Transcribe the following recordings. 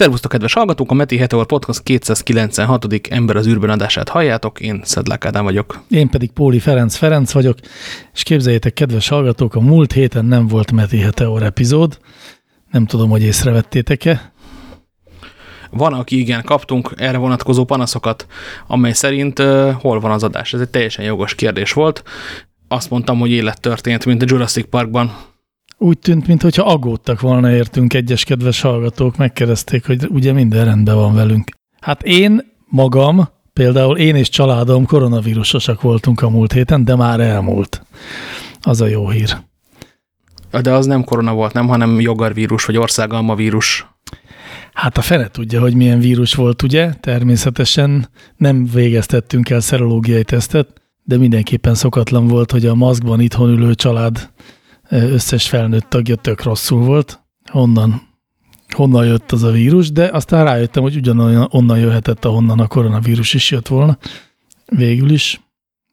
Szervusztok, kedves hallgatók! A Meti Heteor Podcast 296. Ember az űrben adását halljátok. Én Szedlák Ádám vagyok. Én pedig Póli Ferenc Ferenc vagyok, és képzeljétek, kedves hallgatók, a múlt héten nem volt Meti Heteor epizód. Nem tudom, hogy észrevettétek-e. Van, aki igen, kaptunk erre vonatkozó panaszokat, amely szerint uh, hol van az adás. Ez egy teljesen jogos kérdés volt. Azt mondtam, hogy élet történt, mint a Jurassic Parkban úgy tűnt, mintha aggódtak volna értünk egyes kedves hallgatók, megkereszték, hogy ugye minden rendben van velünk. Hát én magam, például én és családom koronavírusosak voltunk a múlt héten, de már elmúlt. Az a jó hír. De az nem korona volt, nem, hanem jogarvírus, vagy országalma vírus. Hát a fene tudja, hogy milyen vírus volt, ugye? Természetesen nem végeztettünk el szerológiai tesztet, de mindenképpen szokatlan volt, hogy a maszkban itthon ülő család összes felnőtt tagja tök rosszul volt. Honnan, honnan jött az a vírus, de aztán rájöttem, hogy ugyanolyan onnan jöhetett, ahonnan a koronavírus is jött volna. Végül is,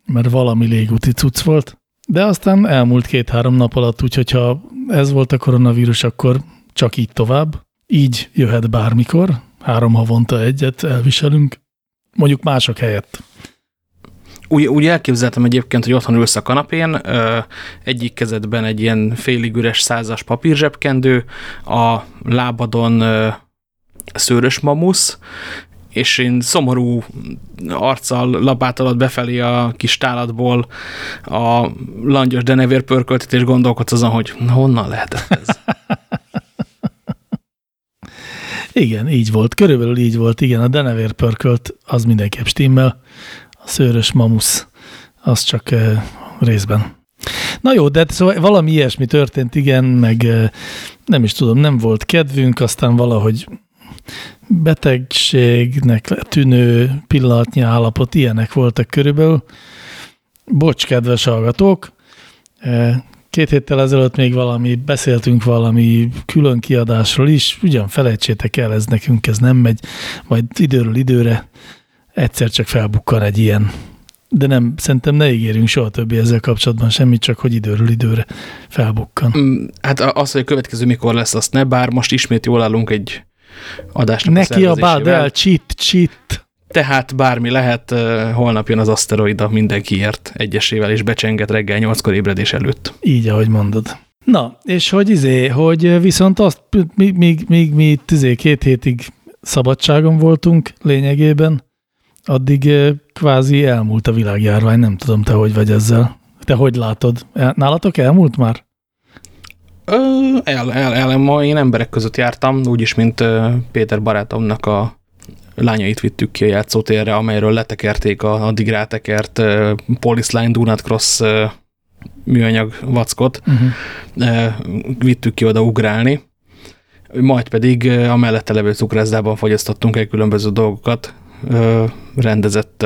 mert valami légúti cucc volt. De aztán elmúlt két-három nap alatt, úgyhogy ha ez volt a koronavírus, akkor csak így tovább. Így jöhet bármikor, három havonta egyet elviselünk, mondjuk mások helyett. Úgy, úgy elképzeltem egyébként, hogy otthon ülsz a kanapén, egyik kezedben egy ilyen félig üres százas papírzsebkendő, a lábadon szőrös mamusz, és én szomorú arccal lapátolod befelé a kis tálatból a langyos denevér pörköltet, és gondolkodsz azon, hogy honnan lehetett ez? igen, így volt. Körülbelül így volt. Igen, a denevér pörkölt az mindenképp stimmel szőrös mamusz, az csak részben. Na jó, de szóval valami ilyesmi történt, igen, meg nem is tudom, nem volt kedvünk, aztán valahogy betegségnek tűnő pillanatnyi állapot, ilyenek voltak körülbelül. Bocs, kedves hallgatók, két héttel ezelőtt még valami, beszéltünk valami külön kiadásról is, ugyan felejtsétek el, ez nekünk ez nem megy, majd időről időre egyszer csak felbukkan egy ilyen. De nem, szerintem ne ígérjünk soha többi ezzel kapcsolatban semmit, csak hogy időről időre felbukkan. Mm, hát az, hogy a következő mikor lesz, azt ne, bár most ismét jól állunk egy adásnak Neki a bád el, csit, csit. Tehát bármi lehet, holnap jön az aszteroida mindenkiért egyesével, és becsenget reggel nyolckor ébredés előtt. Így, ahogy mondod. Na, és hogy izé, hogy viszont azt, míg, míg, míg mi izé két hétig szabadságon voltunk lényegében, addig kvázi elmúlt a világjárvány, nem tudom, te hogy vagy ezzel. Te hogy látod? Nálatok elmúlt már? El, el, el, ma én emberek között jártam, úgyis, mint Péter barátomnak a lányait vittük ki a játszótérre, amelyről letekerték a addig rátekert Police Line Do Not Cross műanyag vackot. Uh. -huh. Vittük ki oda ugrálni, majd pedig a mellette levő cukrászdában fogyasztottunk egy különböző dolgokat, rendezett,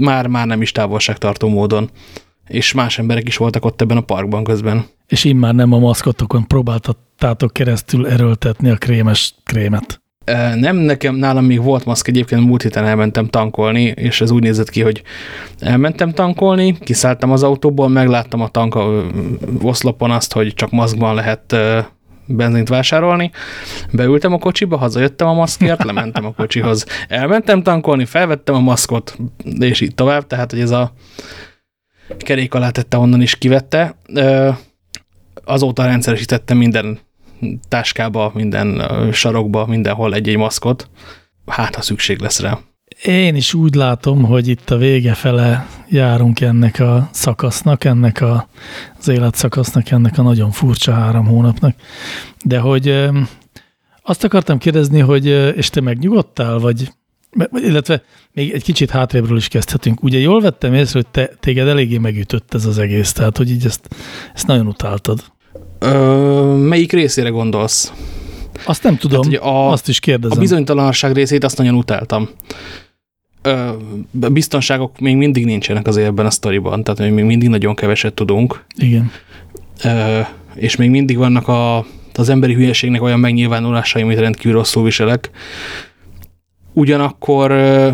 már-már nem is távolságtartó módon, és más emberek is voltak ott ebben a parkban közben. És immár nem a maszkotokon próbáltattátok keresztül erőltetni a krémes krémet. Nem, nekem, nálam még volt maszk, egyébként múlt héten elmentem tankolni, és ez úgy nézett ki, hogy elmentem tankolni, kiszálltam az autóból, megláttam a tank oszlopon azt, hogy csak maszkban lehet benzint vásárolni. Beültem a kocsiba, hazajöttem a maszkért, lementem a kocsihoz. Elmentem tankolni, felvettem a maszkot, és így tovább, tehát hogy ez a kerék alá tette, onnan is kivette. Azóta rendszeresítettem minden táskába, minden sarokba, mindenhol egy-egy maszkot. Hát, ha szükség lesz rá. Én is úgy látom, hogy itt a vége fele járunk ennek a szakasznak, ennek a, az életszakasznak, ennek a nagyon furcsa három hónapnak. De hogy azt akartam kérdezni, hogy és te megnyugodtál, vagy illetve még egy kicsit hátrébről is kezdhetünk. Ugye jól vettem észre, hogy te, téged eléggé megütött ez az egész, tehát hogy így ezt, ezt nagyon utáltad. Ö, melyik részére gondolsz? Azt nem tudom, hát, a, azt is kérdezem. A bizonytalanság részét azt nagyon utáltam ö, biztonságok még mindig nincsenek az ebben a sztoriban, tehát még mindig nagyon keveset tudunk. Igen. Ö, és még mindig vannak a, az emberi hülyeségnek olyan megnyilvánulásai, amit rendkívül rosszul viselek. Ugyanakkor ö,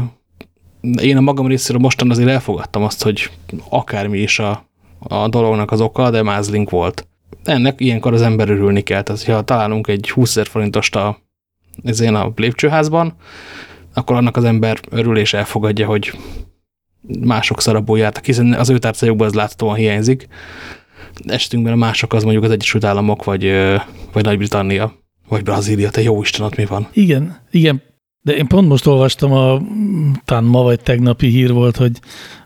én a magam részéről mostan azért elfogadtam azt, hogy akármi is a, a dolognak az oka, de mázlink volt. Ennek ilyenkor az ember örülni kell. Tehát, ha találunk egy 20 forintost a ezén a lépcsőházban, akkor annak az ember örül és elfogadja, hogy mások szarabból jártak, hiszen az ő tárcájukban az láthatóan hiányzik. Estünkben a mások az mondjuk az Egyesült Államok, vagy, vagy Nagy-Britannia, vagy Brazília, te jó Isten, ott mi van? Igen, igen, de én pont most olvastam, a, talán ma vagy tegnapi hír volt, hogy,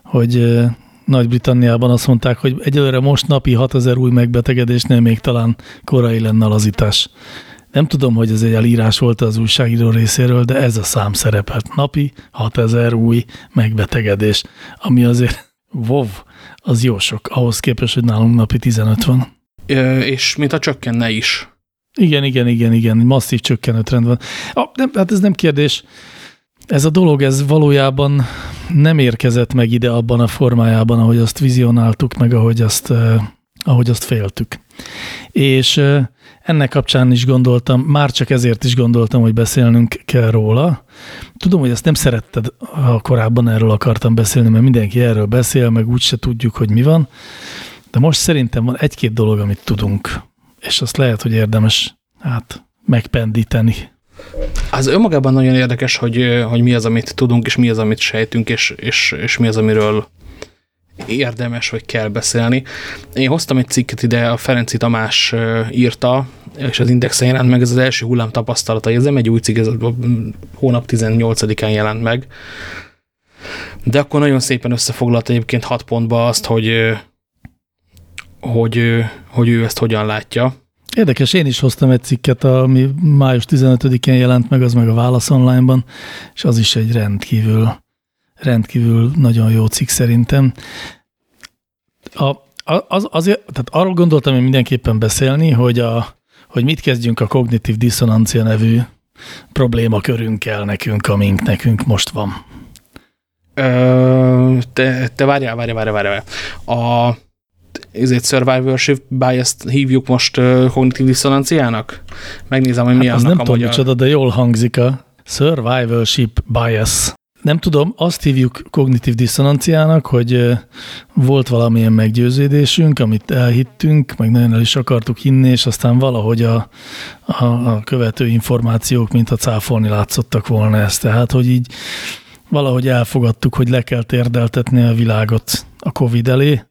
hogy Nagy-Britanniában azt mondták, hogy egyelőre most napi 6000 új megbetegedésnél még talán korai lenne lazítás. Nem tudom, hogy ez egy elírás volt az újságíró részéről, de ez a szám szerepelt. Napi 6000 új megbetegedés, ami azért, wow, az jó sok, ahhoz képest, hogy nálunk napi 15 van. És mint a csökkenne is. Igen, igen, igen, igen, masszív csökkenő trend van. Ah, nem, hát ez nem kérdés. Ez a dolog, ez valójában nem érkezett meg ide abban a formájában, ahogy azt vizionáltuk, meg ahogy azt, ahogy azt féltük. És ennek kapcsán is gondoltam, már csak ezért is gondoltam, hogy beszélnünk kell róla. Tudom, hogy ezt nem szeretted, ha korábban erről akartam beszélni, mert mindenki erről beszél, meg úgyse tudjuk, hogy mi van. De most szerintem van egy-két dolog, amit tudunk, és azt lehet, hogy érdemes hát megpendíteni. Az önmagában nagyon érdekes, hogy, hogy mi az, amit tudunk, és mi az, amit sejtünk, és, és, és mi az, amiről érdemes, vagy kell beszélni. Én hoztam egy cikket ide, a Ferenci Tamás írta, és az Indexen jelent meg, ez az első hullám tapasztalata, ez nem egy új cikk, ez a hónap 18-án jelent meg. De akkor nagyon szépen összefoglalt egyébként hat pontba azt, hogy, hogy, hogy ő ezt hogyan látja. Érdekes, én is hoztam egy cikket, ami május 15-én jelent meg, az meg a Válasz Online-ban, és az is egy rendkívül rendkívül nagyon jó cikk szerintem. A, az, azért, tehát arról gondoltam én mindenképpen beszélni, hogy, a, hogy mit kezdjünk a kognitív diszonancia nevű problémakörünkkel nekünk, amink nekünk most van. Ö, te, te várjál, várjál, várjál, várjál. A ezért survivorship bias-t hívjuk most kognitív diszonanciának? Megnézem, hogy mi hát az nem tudom, micsoda, de jól hangzik a survivorship bias nem tudom, azt hívjuk kognitív diszonanciának, hogy volt valamilyen meggyőződésünk, amit elhittünk, meg nagyon el is akartuk hinni, és aztán valahogy a, a, a követő információk, mint a cáfolni látszottak volna ezt. Tehát, hogy így valahogy elfogadtuk, hogy le kell térdeltetni a világot a Covid elé,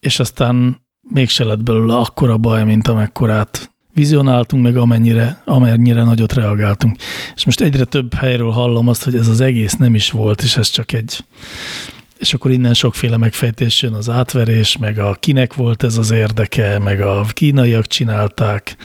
és aztán mégse lett belőle akkora baj, mint amekkorát vizionáltunk, meg amennyire, amennyire nagyot reagáltunk. És most egyre több helyről hallom azt, hogy ez az egész nem is volt, és ez csak egy... És akkor innen sokféle megfejtés jön az átverés, meg a kinek volt ez az érdeke, meg a kínaiak csinálták,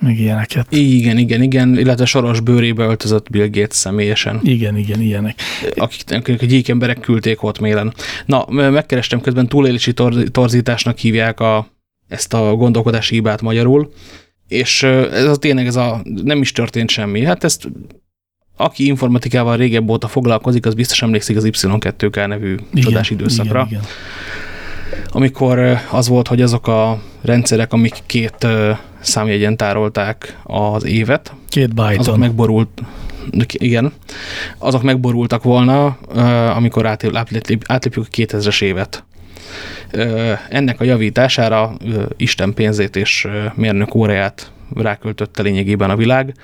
meg ilyeneket. Igen, igen, igen, illetve soros bőrébe öltözött Bill Gates személyesen. Igen, igen, ilyenek. Akik, akik a gyík emberek küldték ott mélen. Na, megkerestem közben túlélési torzításnak hívják a, ezt a gondolkodási hibát magyarul, és ez a tényleg ez a nem is történt semmi. Hát ezt aki informatikával régebb óta foglalkozik, az biztos emlékszik az Y2K nevű igen, csodás időszakra. Igen, igen. Amikor az volt, hogy azok a rendszerek, amik két számjegyen tárolták az évet, két byte azok megborult, igen, azok megborultak volna, amikor átlépjük a 2000-es évet ennek a javítására Isten pénzét és mérnök óráját ráköltötte lényegében a világ,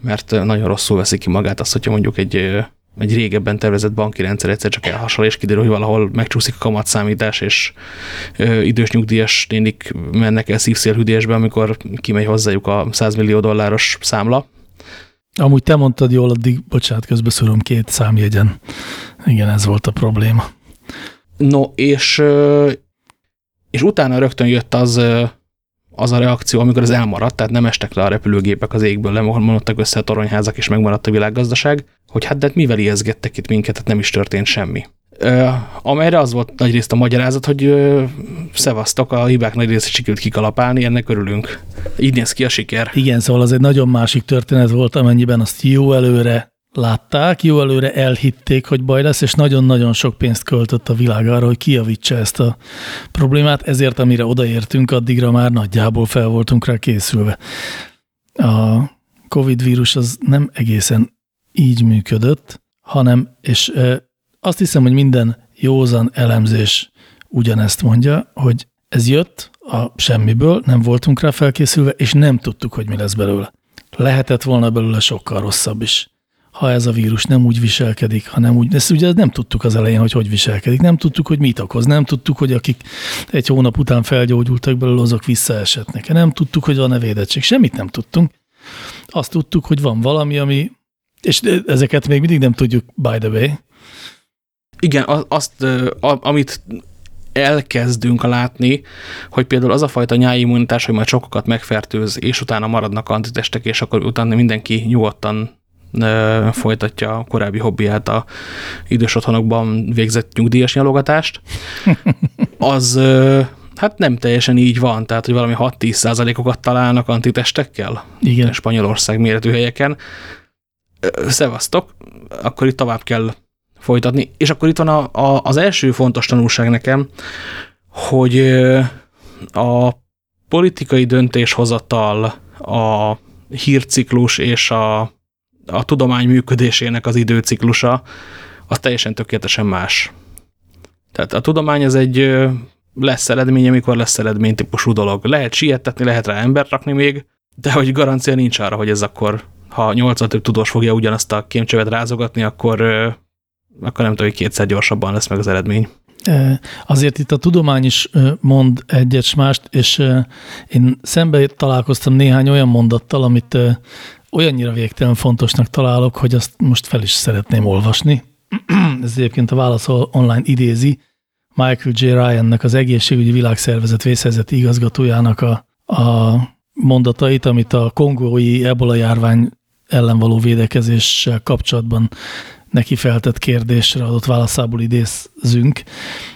mert nagyon rosszul veszi ki magát azt, hogyha mondjuk egy, egy régebben tervezett banki rendszer egyszer csak elhasonl, és kiderül, hogy valahol megcsúszik a kamatszámítás, és ö, idős nyugdíjas nénik mennek el szívszélhűdésbe, amikor kimegy hozzájuk a 100 millió dolláros számla. Amúgy te mondtad jól, addig, bocsánat, közbeszúrom két számjegyen. Igen, ez volt a probléma. No, és, és utána rögtön jött az, az a reakció, amikor ez elmaradt, tehát nem estek le a repülőgépek az égből, nem mondottak össze a toronyházak, és megmaradt a világgazdaság, hogy hát de mivel ijeszgettek itt minket, tehát nem is történt semmi. Uh, amelyre az volt nagyrészt a magyarázat, hogy uh, szevasztok, a hibák nagy részét sikerült kikalapálni, ennek örülünk. Így néz ki a siker. Igen, szóval az egy nagyon másik történet volt, amennyiben azt jó előre látták, jó előre elhitték, hogy baj lesz, és nagyon-nagyon sok pénzt költött a világ arra, hogy kijavítsa ezt a problémát, ezért amire odaértünk, addigra már nagyjából fel voltunk rá készülve. A Covid vírus az nem egészen így működött, hanem, és azt hiszem, hogy minden józan elemzés ugyanezt mondja, hogy ez jött a semmiből, nem voltunk rá felkészülve, és nem tudtuk, hogy mi lesz belőle. lehetett volna belőle sokkal rosszabb is ha ez a vírus nem úgy viselkedik, hanem úgy, ezt ugye nem tudtuk az elején, hogy hogy viselkedik, nem tudtuk, hogy mit okoz, nem tudtuk, hogy akik egy hónap után felgyógyultak belőle, azok visszaesetnek, nem tudtuk, hogy van-e védettség, semmit nem tudtunk. Azt tudtuk, hogy van valami, ami, és ezeket még mindig nem tudjuk, by the way. Igen, azt, amit elkezdünk látni, hogy például az a fajta nyári immunitás, hogy majd sokakat megfertőz, és utána maradnak antitestek, és akkor utána mindenki nyugodtan folytatja a korábbi hobbiát, a idős otthonokban végzett nyugdíjas nyalogatást, az hát nem teljesen így van, tehát hogy valami 6-10 százalékokat találnak antitestekkel Igen. Spanyolország méretű helyeken. Szevasztok, akkor itt tovább kell folytatni. És akkor itt van a, a, az első fontos tanulság nekem, hogy a politikai döntéshozatal, a hírciklus és a a tudomány működésének az időciklusa az teljesen tökéletesen más. Tehát a tudomány az egy lesz eredmény, amikor lesz eredmény típusú dolog. Lehet sietetni, lehet rá embert rakni még, de hogy garancia nincs arra, hogy ez akkor, ha 80 több tudós fogja ugyanazt a kémcsövet rázogatni, akkor, akkor nem tudom, hogy kétszer gyorsabban lesz meg az eredmény. Azért itt a tudomány is mond egyet mást, és én szembe találkoztam néhány olyan mondattal, amit olyannyira végtelen fontosnak találok, hogy azt most fel is szeretném olvasni. Ez egyébként a válasz online idézi Michael J. Ryan-nek az egészségügyi világszervezet vészhelyzeti igazgatójának a, a mondatait, amit a kongói ebola járvány ellen való védekezéssel kapcsolatban neki feltett kérdésre adott válaszából idézzünk,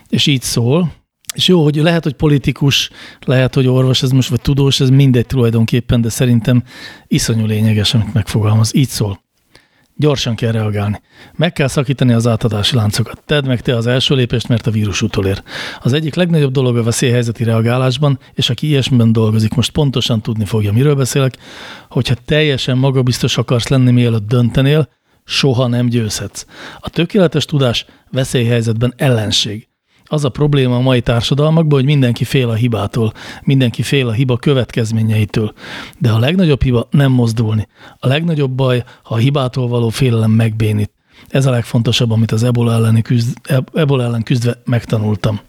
és így szól, és jó, hogy lehet, hogy politikus, lehet, hogy orvos, ez most vagy tudós, ez mindegy tulajdonképpen, de szerintem iszonyú lényeges, amit megfogalmaz. Így szól. Gyorsan kell reagálni. Meg kell szakítani az átadási láncokat. Tedd meg te az első lépést, mert a vírus utolér. Az egyik legnagyobb dolog a veszélyhelyzeti reagálásban, és aki ilyesmiben dolgozik, most pontosan tudni fogja, miről beszélek, hogyha teljesen magabiztos akarsz lenni, mielőtt döntenél, soha nem győzhetsz. A tökéletes tudás veszélyhelyzetben ellenség. Az a probléma a mai társadalmakban, hogy mindenki fél a hibától, mindenki fél a hiba következményeitől. De a legnagyobb hiba nem mozdulni. A legnagyobb baj, ha a hibától való félelem megbénít. Ez a legfontosabb, amit az ebola, elleni küzd, ebola ellen küzdve megtanultam.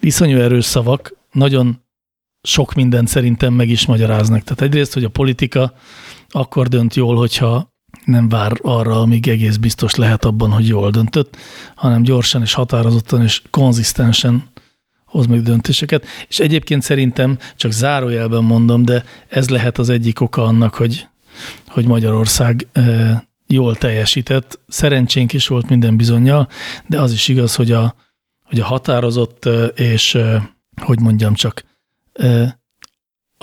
Iszonyú erős szavak, nagyon sok mindent szerintem meg is magyaráznak. Tehát egyrészt, hogy a politika akkor dönt jól, hogyha nem vár arra, amíg egész biztos lehet abban, hogy jól döntött, hanem gyorsan és határozottan és konzisztensen hoz meg döntéseket. És egyébként szerintem, csak zárójelben mondom, de ez lehet az egyik oka annak, hogy, hogy Magyarország jól teljesített. Szerencsénk is volt minden bizonyal, de az is igaz, hogy a, hogy a határozott és, hogy mondjam csak,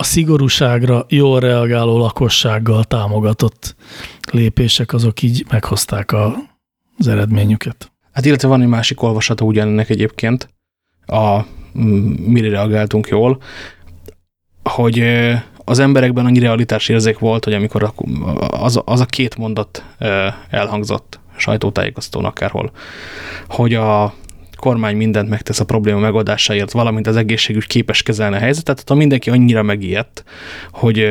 a szigorúságra jól reagáló lakossággal támogatott lépések, azok így meghozták a, az eredményüket. Hát illetve van egy másik olvasata ugyanennek egyébként, a mire reagáltunk jól, hogy az emberekben annyi realitás érzék volt, hogy amikor az, az a két mondat elhangzott sajtótájékoztatón akárhol, hogy a kormány mindent megtesz a probléma megoldásáért, valamint az egészségügy képes kezelni a helyzetet, tehát mindenki annyira megijedt, hogy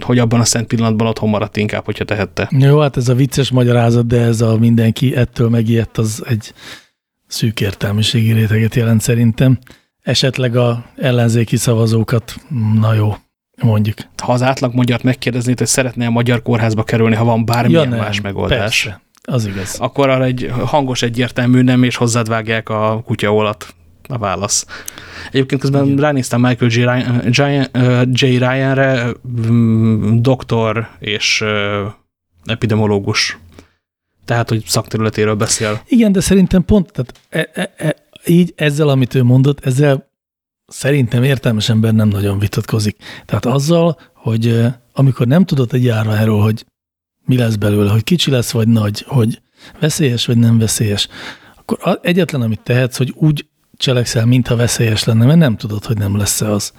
hogy abban a szent pillanatban otthon maradt inkább, hogyha tehette. Jó, hát ez a vicces magyarázat, de ez a mindenki ettől megijedt, az egy szűk értelmiségi réteget jelent szerintem. Esetleg a ellenzéki szavazókat, na jó, mondjuk. Ha az átlag magyart megkérdeznéd, hogy szeretne a magyar kórházba kerülni, ha van bármilyen ja, nem, más megoldás. Persze. Az igaz. Akkor arra egy hangos, egyértelmű nem, és hozzád vágják a kutyaolat a válasz. Egyébként közben Igen. ránéztem Michael J. Ryan, J. Ryan-re, mm, doktor és epidemiológus. Tehát, hogy szakterületéről beszél. Igen, de szerintem pont, tehát e, e, e, így ezzel, amit ő mondott, ezzel szerintem értelmes ember nem nagyon vitatkozik. Tehát azzal, hogy amikor nem tudott egy járványról, hogy mi lesz belőle, hogy kicsi lesz vagy nagy, hogy veszélyes vagy nem veszélyes, akkor egyetlen, amit tehetsz, hogy úgy cselekszel, mintha veszélyes lenne, mert nem tudod, hogy nem lesz-e az.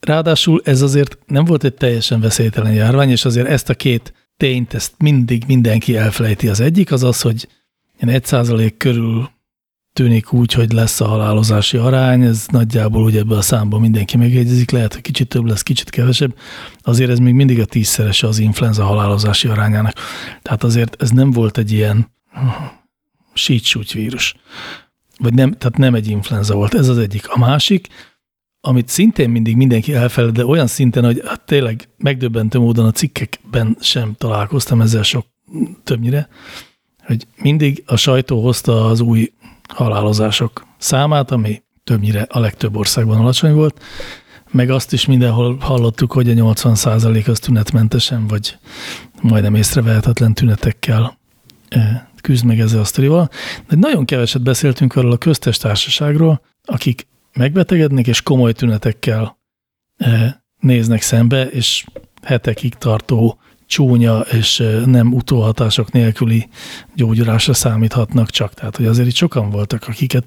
Ráadásul ez azért nem volt egy teljesen veszélytelen járvány, és azért ezt a két tényt, ezt mindig mindenki elfelejti. Az egyik az az, hogy egy százalék körül tűnik úgy, hogy lesz a halálozási arány, ez nagyjából ugye ebben a számban mindenki megegyezik, lehet, hogy kicsit több lesz, kicsit kevesebb, azért ez még mindig a tízszerese az influenza halálozási arányának. Tehát azért ez nem volt egy ilyen sítsúgy vírus. Vagy nem, tehát nem egy influenza volt, ez az egyik. A másik, amit szintén mindig mindenki elfeled, de olyan szinten, hogy hát tényleg megdöbbentő módon a cikkekben sem találkoztam ezzel sok többnyire, hogy mindig a sajtó hozta az új halálozások számát, ami többnyire a legtöbb országban alacsony volt, meg azt is mindenhol hallottuk, hogy a 80% az tünetmentesen, vagy majdnem észrevehetetlen tünetekkel eh, küzd meg ezzel a sztorival. De nagyon keveset beszéltünk arról a köztes társaságról, akik megbetegednek, és komoly tünetekkel eh, néznek szembe, és hetekig tartó csúnya és nem utóhatások nélküli gyógyulásra számíthatnak csak. Tehát, hogy azért itt sokan voltak, akiket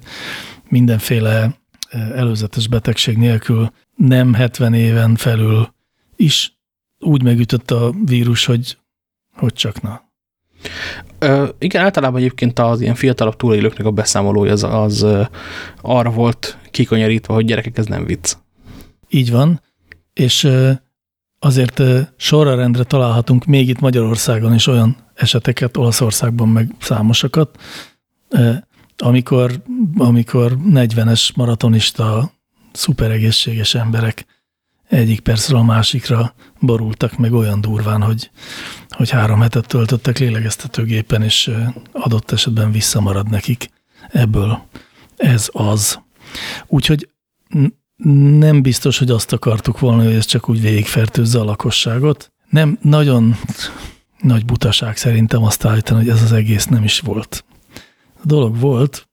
mindenféle előzetes betegség nélkül nem 70 éven felül is úgy megütött a vírus, hogy, hogy csak na. Ö, igen, általában egyébként az ilyen fiatalabb túlélőknek a beszámolója az, az arra volt kikonyarítva, hogy gyerekek, ez nem vicc. Így van, és azért sorra rendre találhatunk még itt Magyarországon is olyan eseteket, Olaszországban meg számosakat, amikor, amikor 40-es maratonista szuperegészséges emberek egyik percről a másikra borultak meg olyan durván, hogy, hogy három hetet töltöttek lélegeztetőgépen, és adott esetben visszamarad nekik ebből. Ez az. Úgyhogy nem biztos, hogy azt akartuk volna, hogy ez csak úgy végigfertőzze a lakosságot. Nem, nagyon nagy butaság szerintem azt állítani, hogy ez az egész nem is volt. A dolog volt,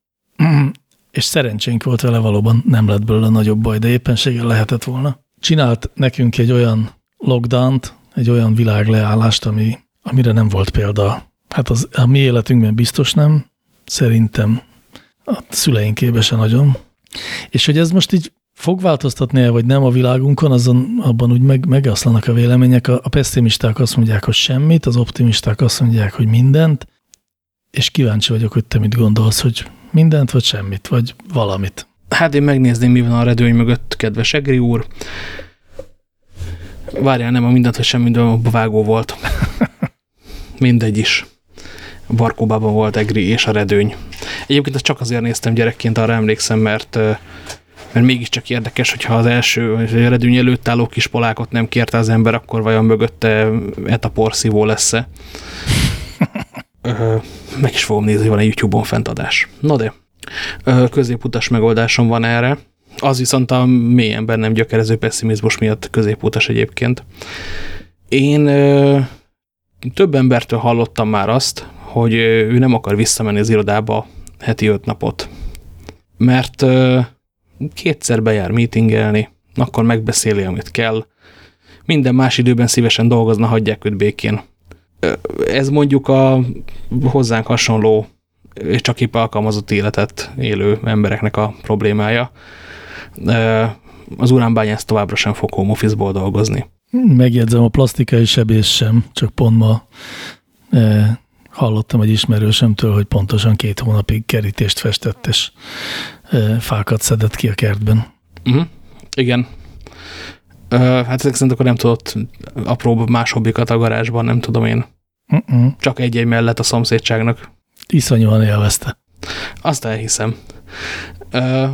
és szerencsénk volt vele valóban, nem lett belőle nagyobb baj, de éppenséggel lehetett volna. Csinált nekünk egy olyan lockdown egy olyan világleállást, ami, amire nem volt példa. Hát az, a mi életünkben biztos nem, szerintem a szüleinkében se nagyon. És hogy ez most így fog változtatni -e, vagy nem a világunkon, azon abban úgy meg, megaszlanak a vélemények. A, a pessimisták azt mondják, hogy semmit, az optimisták azt mondják, hogy mindent, és kíváncsi vagyok, hogy te mit gondolsz, hogy mindent, vagy semmit, vagy valamit. Hát én megnézném, mi van a redőny mögött, kedves Egri úr. Várjál, nem a mindent, vagy semmit, de a vágó volt. Mindegy is. Barkóbában volt Egri és a redőny. Egyébként ezt csak azért néztem gyerekként, arra emlékszem, mert mert mégiscsak érdekes, hogyha az első eredőny előtt álló kis polákot nem kérte az ember, akkor vajon mögötte etaporszívó lesz-e. Meg is fogom nézni, van egy YouTube-on fentadás. Na de, középutas megoldásom van erre. Az viszont a mélyen bennem gyökerező pessimizmus miatt középutas egyébként. Én több embertől hallottam már azt, hogy ő nem akar visszamenni az irodába heti öt napot. Mert kétszer bejár meetingelni, akkor megbeszéli, amit kell. Minden más időben szívesen dolgozna, hagyják őt békén. Ez mondjuk a hozzánk hasonló csak épp alkalmazott életet élő embereknek a problémája. Az uránbányász továbbra sem fog home office-ból dolgozni. Megjegyzem, a plastikai sebész sem, csak pont ma hallottam egy ismerősömtől, hogy pontosan két hónapig kerítést festett, és fákat szedett ki a kertben. Uh mhm. -huh. Igen. Uh, hát ezek szerint akkor nem tudott apróbb más hobbikat a garázsban, nem tudom én. Uh -uh. Csak egy-egy mellett a szomszédságnak. Iszonyúan élvezte. Azt elhiszem. Uh,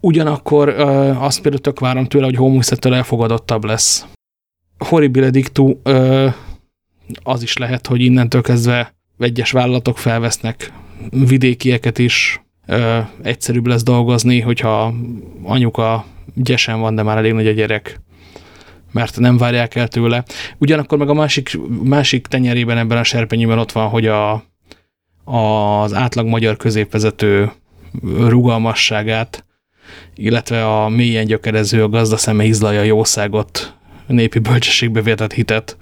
ugyanakkor uh, azt például tök várom tőle, hogy homoszettől elfogadottabb lesz. Horribile dictu, uh, az is lehet, hogy innentől kezdve vegyes vállalatok felvesznek vidékieket is, ö, egyszerűbb lesz dolgozni, hogyha anyuka gyesen van, de már elég nagy a gyerek, mert nem várják el tőle. Ugyanakkor meg a másik, másik tenyerében ebben a serpenyőben ott van, hogy a, az átlag magyar középvezető rugalmasságát, illetve a mélyen gyökerező, a gazda szeme izlaja jószágot, népi bölcsességbe vétett hitet,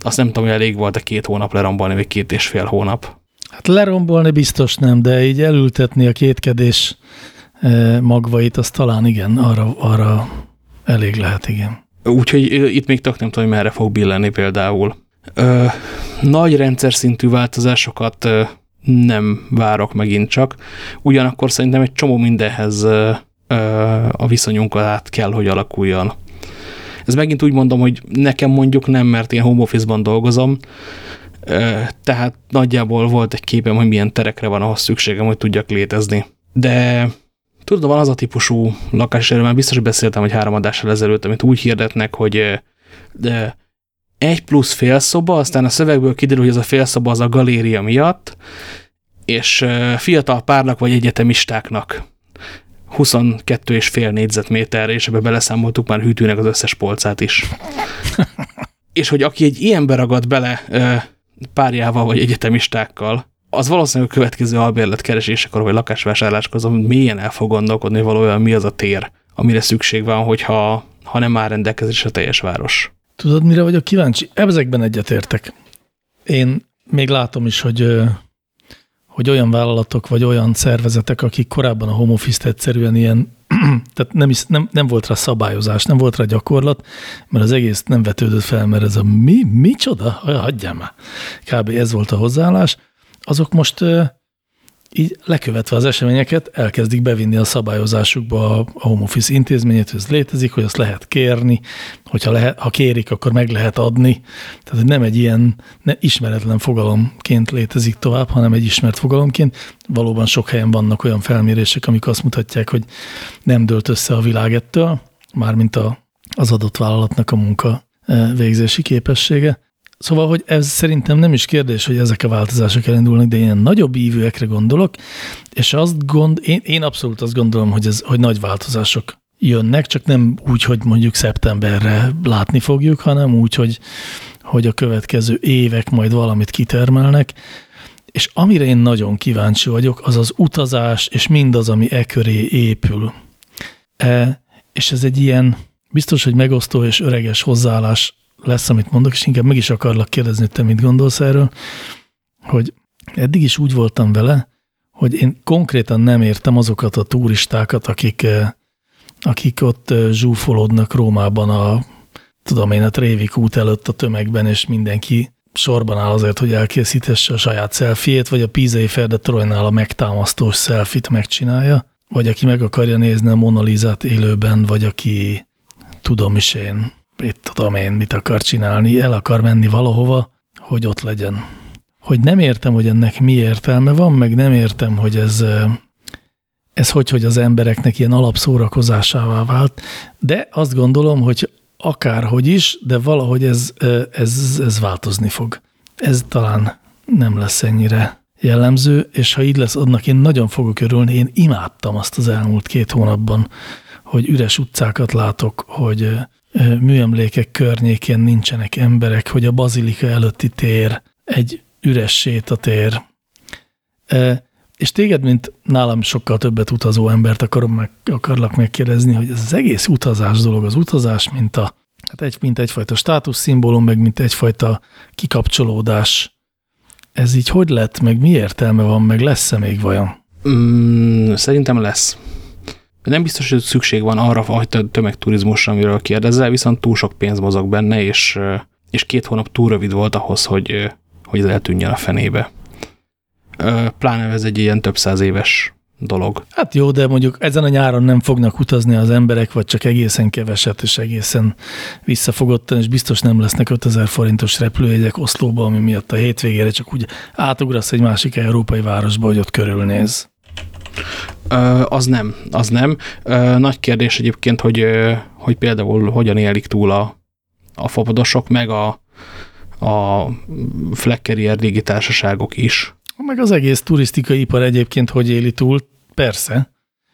azt nem tudom, hogy elég volt a két hónap lerombolni, vagy két és fél hónap. Hát lerombolni biztos nem, de így elültetni a kétkedés eh, magvait, az talán igen, arra, arra elég lehet, igen. Úgyhogy itt még tök nem tudom, hogy merre fog billenni például. Ö, nagy rendszer szintű változásokat ö, nem várok megint csak. Ugyanakkor szerintem egy csomó mindenhez ö, ö, a viszonyunk át kell, hogy alakuljon. Ez megint úgy mondom, hogy nekem mondjuk nem, mert én home office-ban dolgozom, tehát nagyjából volt egy képem, hogy milyen terekre van ahhoz szükségem, hogy tudjak létezni. De tudod, van az a típusú lakás, erről már biztos beszéltem, hogy három adással ezelőtt, amit úgy hirdetnek, hogy de egy plusz félszoba, aztán a szövegből kiderül, hogy ez a félszoba az a galéria miatt, és fiatal párnak vagy egyetemistáknak 22 és fél négyzetméter, és ebbe beleszámoltuk már hűtőnek az összes polcát is. és hogy aki egy ilyen beragad bele párjával vagy egyetemistákkal, az valószínűleg a következő albérlet keresésekor vagy lakásvásárláskor azon mélyen el fog gondolkodni, hogy valójában mi az a tér, amire szükség van, hogyha ha nem áll rendelkezés a teljes város. Tudod, mire vagyok kíváncsi? Ezekben egyetértek. Én még látom is, hogy, hogy olyan vállalatok, vagy olyan szervezetek, akik korábban a home office egyszerűen ilyen, tehát nem, is, nem, nem volt rá szabályozás, nem volt rá gyakorlat, mert az egész nem vetődött fel, mert ez a mi, micsoda? Hagyjál már. Kb. ez volt a hozzáállás. Azok most így lekövetve az eseményeket elkezdik bevinni a szabályozásukba a home office intézményét, hogy ez létezik, hogy azt lehet kérni, hogyha lehet, ha kérik, akkor meg lehet adni. Tehát nem egy ilyen ne, ismeretlen fogalomként létezik tovább, hanem egy ismert fogalomként. Valóban sok helyen vannak olyan felmérések, amik azt mutatják, hogy nem dölt össze a világ ettől, mármint a, az adott vállalatnak a munka eh, végzési képessége. Szóval, hogy ez szerintem nem is kérdés, hogy ezek a változások elindulnak, de ilyen nagyobb ívőekre gondolok, és azt gond, én, én abszolút azt gondolom, hogy, ez, hogy nagy változások jönnek, csak nem úgy, hogy mondjuk szeptemberre látni fogjuk, hanem úgy, hogy, hogy a következő évek majd valamit kitermelnek, és amire én nagyon kíváncsi vagyok, az az utazás, és mindaz, ami e köré épül. E, és ez egy ilyen biztos, hogy megosztó és öreges hozzáállás lesz, amit mondok, és inkább meg is akarlak kérdezni, hogy te mit gondolsz erről, hogy eddig is úgy voltam vele, hogy én konkrétan nem értem azokat a turistákat, akik, eh, akik ott eh, zsúfolódnak Rómában a, tudom én, a Trévik út előtt a tömegben, és mindenki sorban áll azért, hogy elkészítesse a saját szelfiét, vagy a Pízei Ferde Trojnál a megtámasztós szelfit megcsinálja, vagy aki meg akarja nézni a Monalizát élőben, vagy aki tudom is én, itt tudom én, mit akar csinálni, el akar menni valahova, hogy ott legyen. Hogy nem értem, hogy ennek mi értelme van, meg nem értem, hogy ez, ez hogy, hogy az embereknek ilyen alapszórakozásává vált, de azt gondolom, hogy akárhogy is, de valahogy ez, ez, ez változni fog. Ez talán nem lesz ennyire jellemző, és ha így lesz, annak én nagyon fogok örülni. Én imádtam azt az elmúlt két hónapban, hogy üres utcákat látok, hogy műemlékek környékén nincsenek emberek, hogy a bazilika előtti tér egy üres sétatér. És téged, mint nálam sokkal többet utazó embert akarom meg, akarlak megkérdezni, hogy ez az egész utazás dolog, az utazás, mint, a, hát egy, mint egyfajta státuszszimbólum, meg mint egyfajta kikapcsolódás, ez így hogy lett, meg mi értelme van, meg lesz-e még vajon? Mm, szerintem lesz. Nem biztos, hogy szükség van arra a tömegturizmusra, amiről kérdezel, viszont túl sok pénz mozog benne, és, és két hónap túl rövid volt ahhoz, hogy, hogy ez eltűnjön a fenébe. Pláne ez egy ilyen több száz éves dolog. Hát jó, de mondjuk ezen a nyáron nem fognak utazni az emberek, vagy csak egészen keveset, és egészen visszafogottan, és biztos nem lesznek 5000 forintos repülőjegyek Oszlóba, ami miatt a hétvégére csak úgy átugrasz egy másik európai városba, hogy ott körülnéz. Az nem, az nem. Nagy kérdés egyébként, hogy, hogy például hogyan élik túl a, a fapadosok, meg a, a Fleckerier légitársaságok is. Meg az egész turisztikai ipar egyébként hogy éli túl, persze.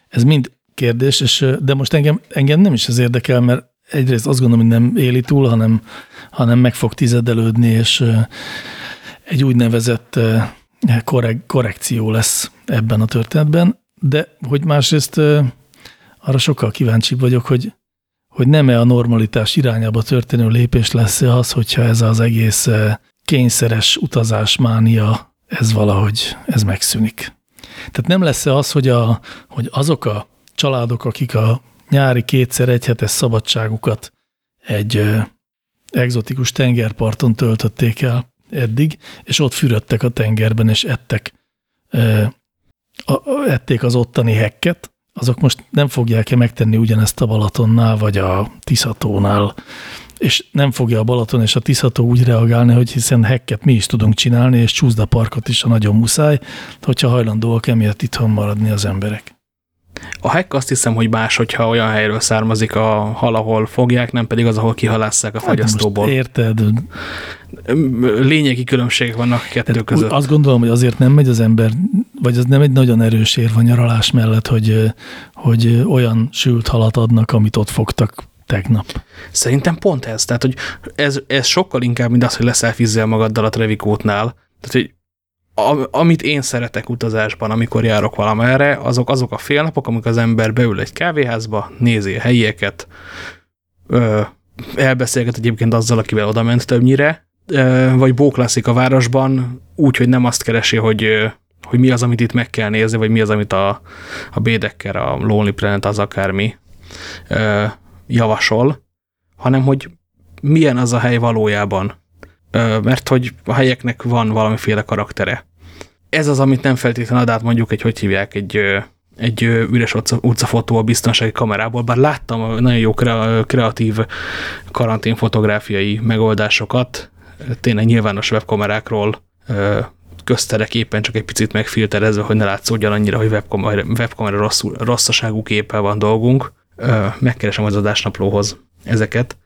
Ez mind kérdés, és, de most engem, engem nem is ez érdekel, mert egyrészt azt gondolom, hogy nem éli túl, hanem, hanem meg fog tizedelődni, és egy úgynevezett korrek, korrekció lesz ebben a történetben de hogy másrészt arra sokkal kíváncsibb vagyok, hogy, hogy nem-e a normalitás irányába történő lépés lesz az, hogyha ez az egész kényszeres utazásmánia, ez valahogy, ez megszűnik. Tehát nem lesz-e az, hogy, a, hogy azok a családok, akik a nyári kétszer egyhetes szabadságukat egy ö, egzotikus tengerparton töltötték el eddig, és ott fürödtek a tengerben, és ettek ették az ottani hekket, azok most nem fogják-e megtenni ugyanezt a Balatonnál, vagy a Tiszatónál, és nem fogja a Balaton és a Tiszató úgy reagálni, hogy hiszen hekket mi is tudunk csinálni, és csúszda parkot is a nagyon muszáj, hogyha hajlandóak emiatt itthon maradni az emberek. A hekk azt hiszem, hogy más, hogyha olyan helyről származik a hal, ahol fogják, nem pedig az, ahol kihalásszák a hát fagyasztóból. Hát érted? Lényegi különbségek vannak kettő Tehát között. Azt gondolom, hogy azért nem megy az ember, vagy az nem egy nagyon erős érv a nyaralás mellett, hogy, hogy olyan sült halat adnak, amit ott fogtak tegnap. Szerintem pont ez. Tehát, hogy ez, ez sokkal inkább, mint az, hogy leszel fizzel magaddal a Trevikótnál. Tehát, hogy amit én szeretek utazásban, amikor járok valamerre, azok azok a félnapok, amikor az ember beül egy kávéházba, nézi a helyieket, ö, elbeszélget egyébként azzal, akivel oda ment többnyire, vagy bóklászik a városban úgy, hogy nem azt keresi, hogy, hogy mi az, amit itt meg kell nézni, vagy mi az, amit a, a Bédekker, a Lonely Planet, az akármi javasol, hanem hogy milyen az a hely valójában mert hogy a helyeknek van valamiféle karaktere. Ez az, amit nem feltétlenül ad át mondjuk egy, hogy hívják, egy, egy üres utcafotó a biztonsági kamerából, bár láttam nagyon jó kreatív karanténfotográfiai megoldásokat, tényleg nyilvános webkamerákról közterek éppen csak egy picit megfilterezve, hogy ne látszódjon annyira, hogy webkamera, webkamera rossz, rosszaságú képpel van dolgunk. Megkeresem az adásnaplóhoz ezeket.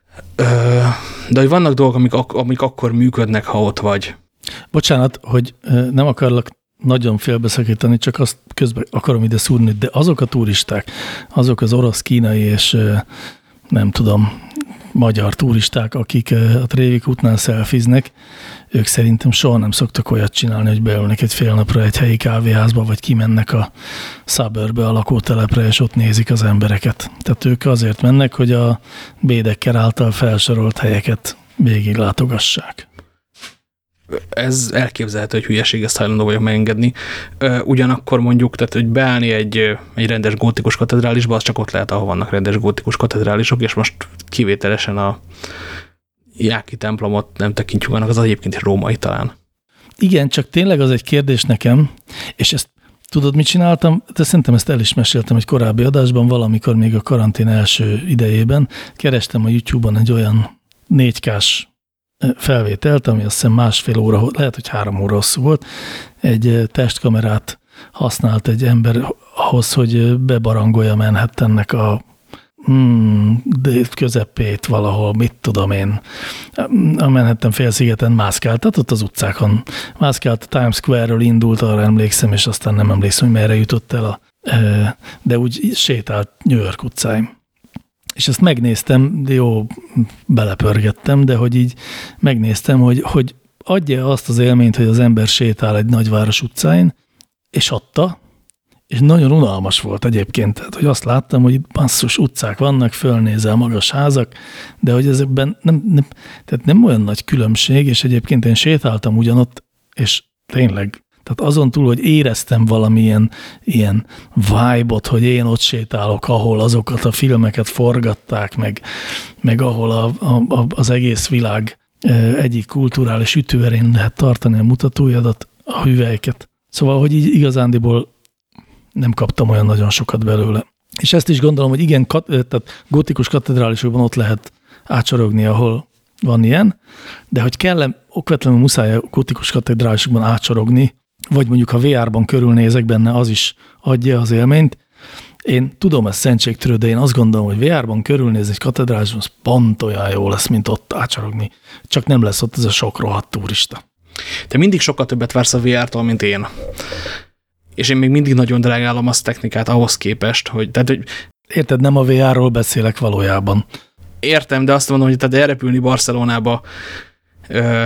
De hogy vannak dolgok, amik, amik akkor működnek, ha ott vagy. Bocsánat, hogy nem akarlak nagyon félbeszakítani, csak azt közben akarom ide szúrni, de azok a turisták, azok az orosz, kínai és nem tudom, magyar turisták, akik a Trévik útnál szelfiznek, ők szerintem soha nem szoktak olyat csinálni, hogy beülnek egy fél napra egy helyi kávéházba, vagy kimennek a suburbe, a lakótelepre, és ott nézik az embereket. Tehát ők azért mennek, hogy a Bédekker által felsorolt helyeket végig látogassák. Ez elképzelhető, hogy hülyeség, ezt hajlandó vagyok megengedni. Ugyanakkor mondjuk, tehát hogy beállni egy, egy rendes gótikus katedrálisba, az csak ott lehet, ahol vannak rendes gótikus katedrálisok, és most kivételesen a Jáki templomot nem tekintjük annak, az egyébként is római talán. Igen, csak tényleg az egy kérdés nekem, és ezt tudod, mit csináltam? De szerintem ezt el is meséltem egy korábbi adásban, valamikor még a karantén első idejében. Kerestem a YouTube-on egy olyan 4K-s felvételt, ami azt hiszem másfél óra, lehet, hogy három óra hosszú volt, egy testkamerát használt egy ember ahhoz, hogy bebarangolja Manhattannek a hmm, közepét valahol, mit tudom én, a Manhattan félszigeten mászkált, tehát ott az utcákon. Mászkált, a Times Square-ről indult, arra emlékszem, és aztán nem emlékszem, hogy merre jutott el, a, de úgy sétált New York utcáim. És ezt megnéztem, jó, belepörgettem, de hogy így megnéztem, hogy, hogy adja azt az élményt, hogy az ember sétál egy nagyváros utcáin, és adta, és nagyon unalmas volt egyébként, tehát, hogy azt láttam, hogy itt basszus utcák vannak, fölnézel magas házak, de hogy ezekben nem, nem, tehát nem olyan nagy különbség, és egyébként én sétáltam ugyanott, és tényleg, tehát azon túl, hogy éreztem valamilyen ilyen vibe-ot, hogy én ott sétálok, ahol azokat a filmeket forgatták, meg, meg ahol a, a, az egész világ egyik kulturális ütőerén lehet tartani a mutatójadat, a hüvelyket. Szóval, hogy így igazándiból nem kaptam olyan nagyon sokat belőle. És ezt is gondolom, hogy igen, kat, tehát gótikus katedrálisokban ott lehet ácsorogni, ahol van ilyen, de hogy kell okvetlenül muszáj a gótikus katedrálisokban ácsorogni, vagy mondjuk ha VR-ban körülnézek benne, az is adja az élményt. Én tudom ezt szentségtörő, de én azt gondolom, hogy VR-ban körülnézni egy katedrálisban, az pont olyan jó lesz, mint ott ácsorogni. Csak nem lesz ott ez a sok rohadt turista. Te mindig sokkal többet vársz a VR-tól, mint én és én még mindig nagyon drágálom azt technikát ahhoz képest, hogy... Tehát, hogy Érted, nem a VR-ról beszélek valójában. Értem, de azt mondom, hogy tehát elrepülni Barcelonába, ö,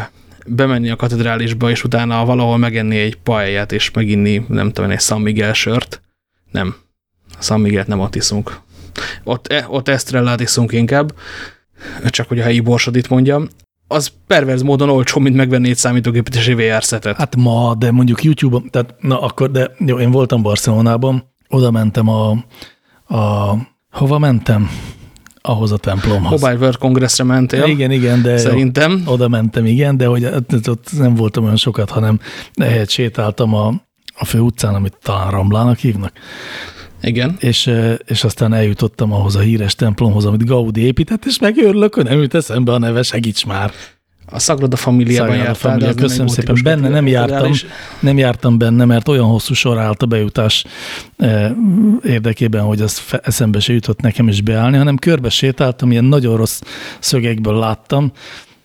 bemenni a katedrálisba, és utána valahol megenni egy paelját, és meginni, nem tudom, egy San Miguel sört. Nem. San Miguel nem ott iszunk. Ott, e, ott Estrellát iszunk inkább, csak hogy a helyi borsodit mondjam az perverz módon olcsó, mint megvenni egy számítógépet és VR szetet. Hát ma, de mondjuk YouTube-on, tehát na akkor, de jó, én voltam Barcelonában, oda mentem a, a hova mentem? Ahhoz a templomhoz. Mobile World Congressre mentél? Igen, igen, de Szerintem. Oda mentem, igen, de hogy ott nem voltam olyan sokat, hanem ehhez sétáltam a, a fő utcán, amit talán Ramblának hívnak. Igen. És, és aztán eljutottam ahhoz a híres templomhoz, amit Gaudi épített, és megőrülök, hogy nem jut eszembe a neve, segíts már. A Sagrada Familiában jártál, Familia, köszönöm szépen. Benne nem jártam, nem jártam benne, mert olyan hosszú sor állt a bejutás eh, érdekében, hogy az eszembe se jutott nekem is beállni, hanem körbe sétáltam, ilyen nagyon rossz szögekből láttam,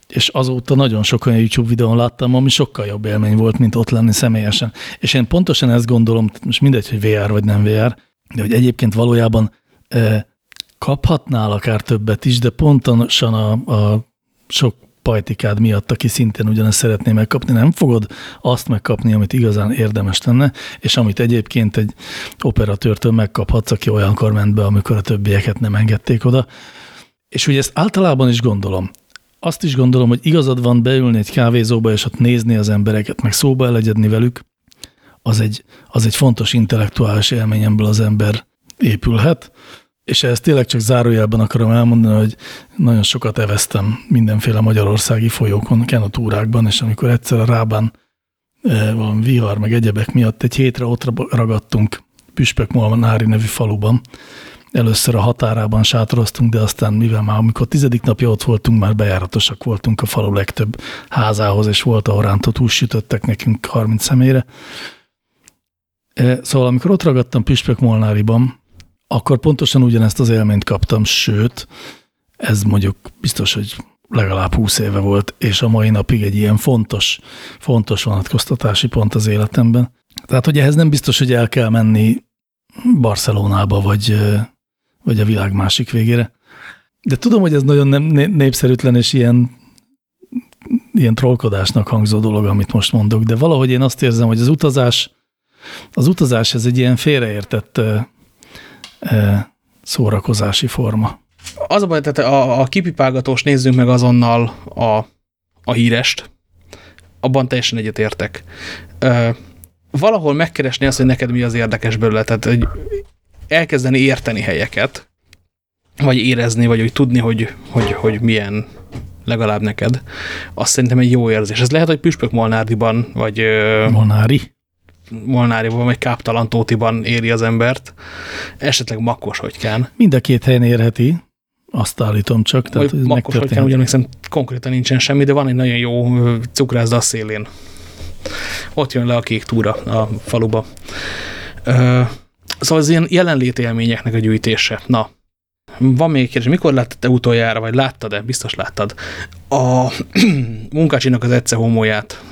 és azóta nagyon sok olyan YouTube videón láttam, ami sokkal jobb élmény volt, mint ott lenni személyesen. És én pontosan ezt gondolom, most mindegy, hogy VR vagy nem VR, de hogy egyébként valójában eh, kaphatnál akár többet is, de pontosan a, a sok pajtikád miatt, aki szintén ugyanezt szeretné megkapni, nem fogod azt megkapni, amit igazán érdemes lenne, és amit egyébként egy operatőrtől megkaphatsz, aki olyankor ment be, amikor a többieket nem engedték oda. És ugye ezt általában is gondolom. Azt is gondolom, hogy igazad van beülni egy kávézóba, és ott nézni az embereket, meg szóba elegyedni velük, az egy, az egy fontos intellektuális élményemből az ember épülhet, és ezt tényleg csak zárójelben akarom elmondani, hogy nagyon sokat eveztem mindenféle magyarországi folyókon, kenotúrákban, és amikor egyszer a Rábán e, valami vihar, meg egyebek miatt egy hétre ott ragadtunk Püspök Molnári nevű faluban. Először a határában sátoroztunk, de aztán mivel már amikor tizedik napja ott voltunk, már bejáratosak voltunk a falu legtöbb házához, és volt, ahol rántott hús sütöttek nekünk 30 személyre. E, szóval amikor ott ragadtam Püspök Molnáriban, akkor pontosan ugyanezt az élményt kaptam, sőt, ez mondjuk biztos, hogy legalább 20 éve volt, és a mai napig egy ilyen fontos, fontos vonatkoztatási pont az életemben. Tehát, hogy ehhez nem biztos, hogy el kell menni Barcelonába, vagy, vagy a világ másik végére. De tudom, hogy ez nagyon nem népszerűtlen, és ilyen, ilyen trollkodásnak hangzó dolog, amit most mondok, de valahogy én azt érzem, hogy az utazás, az utazás ez egy ilyen félreértett szórakozási forma. Az a baj, tehát a, a kipipálgatós nézzünk meg azonnal a, a hírest, abban teljesen egyetértek. Valahol megkeresni azt, hogy neked mi az érdekes belőle, tehát hogy elkezdeni érteni helyeket, vagy érezni, vagy hogy tudni, hogy, hogy, hogy milyen legalább neked, azt szerintem egy jó érzés. Ez lehet, hogy Püspök Molnárdiban, vagy... Molnári? Molnáriban, vagy Káptalan Tótiban éri az embert, esetleg Makkos hogykán. Mind a két helyen érheti, azt állítom csak. Tehát, vagy Makkos hogykán, ugyanis konkrétan nincsen semmi, de van egy nagyon jó cukrászda a szélén. Ott jön le a kék túra a faluba. Szóval az ilyen jelenléti élményeknek a gyűjtése. Na, van még kérdés, mikor láttad te utoljára, vagy láttad-e? Biztos láttad. A munkácsinak az egyszer homóját.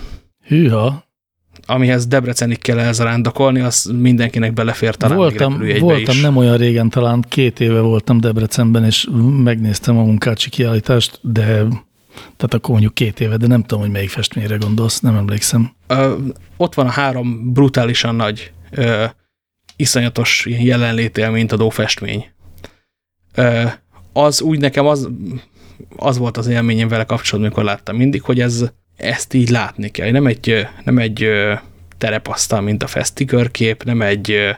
Hűha amihez Debrecenig kell elzarándokolni, az mindenkinek belefér talán voltam, voltam is. nem olyan régen, talán két éve voltam Debrecenben, és megnéztem a munkácsi kiállítást, de tehát akkor mondjuk két éve, de nem tudom, hogy melyik festményre gondolsz, nem emlékszem. Ö, ott van a három brutálisan nagy, ö, iszonyatos jelenlétélményt adó festmény. Ö, az úgy nekem az, az volt az élményem vele kapcsolatban, amikor láttam mindig, hogy ez ezt így látni kell. Nem egy, nem egy terepasztal, mint a fesztikörkép, nem egy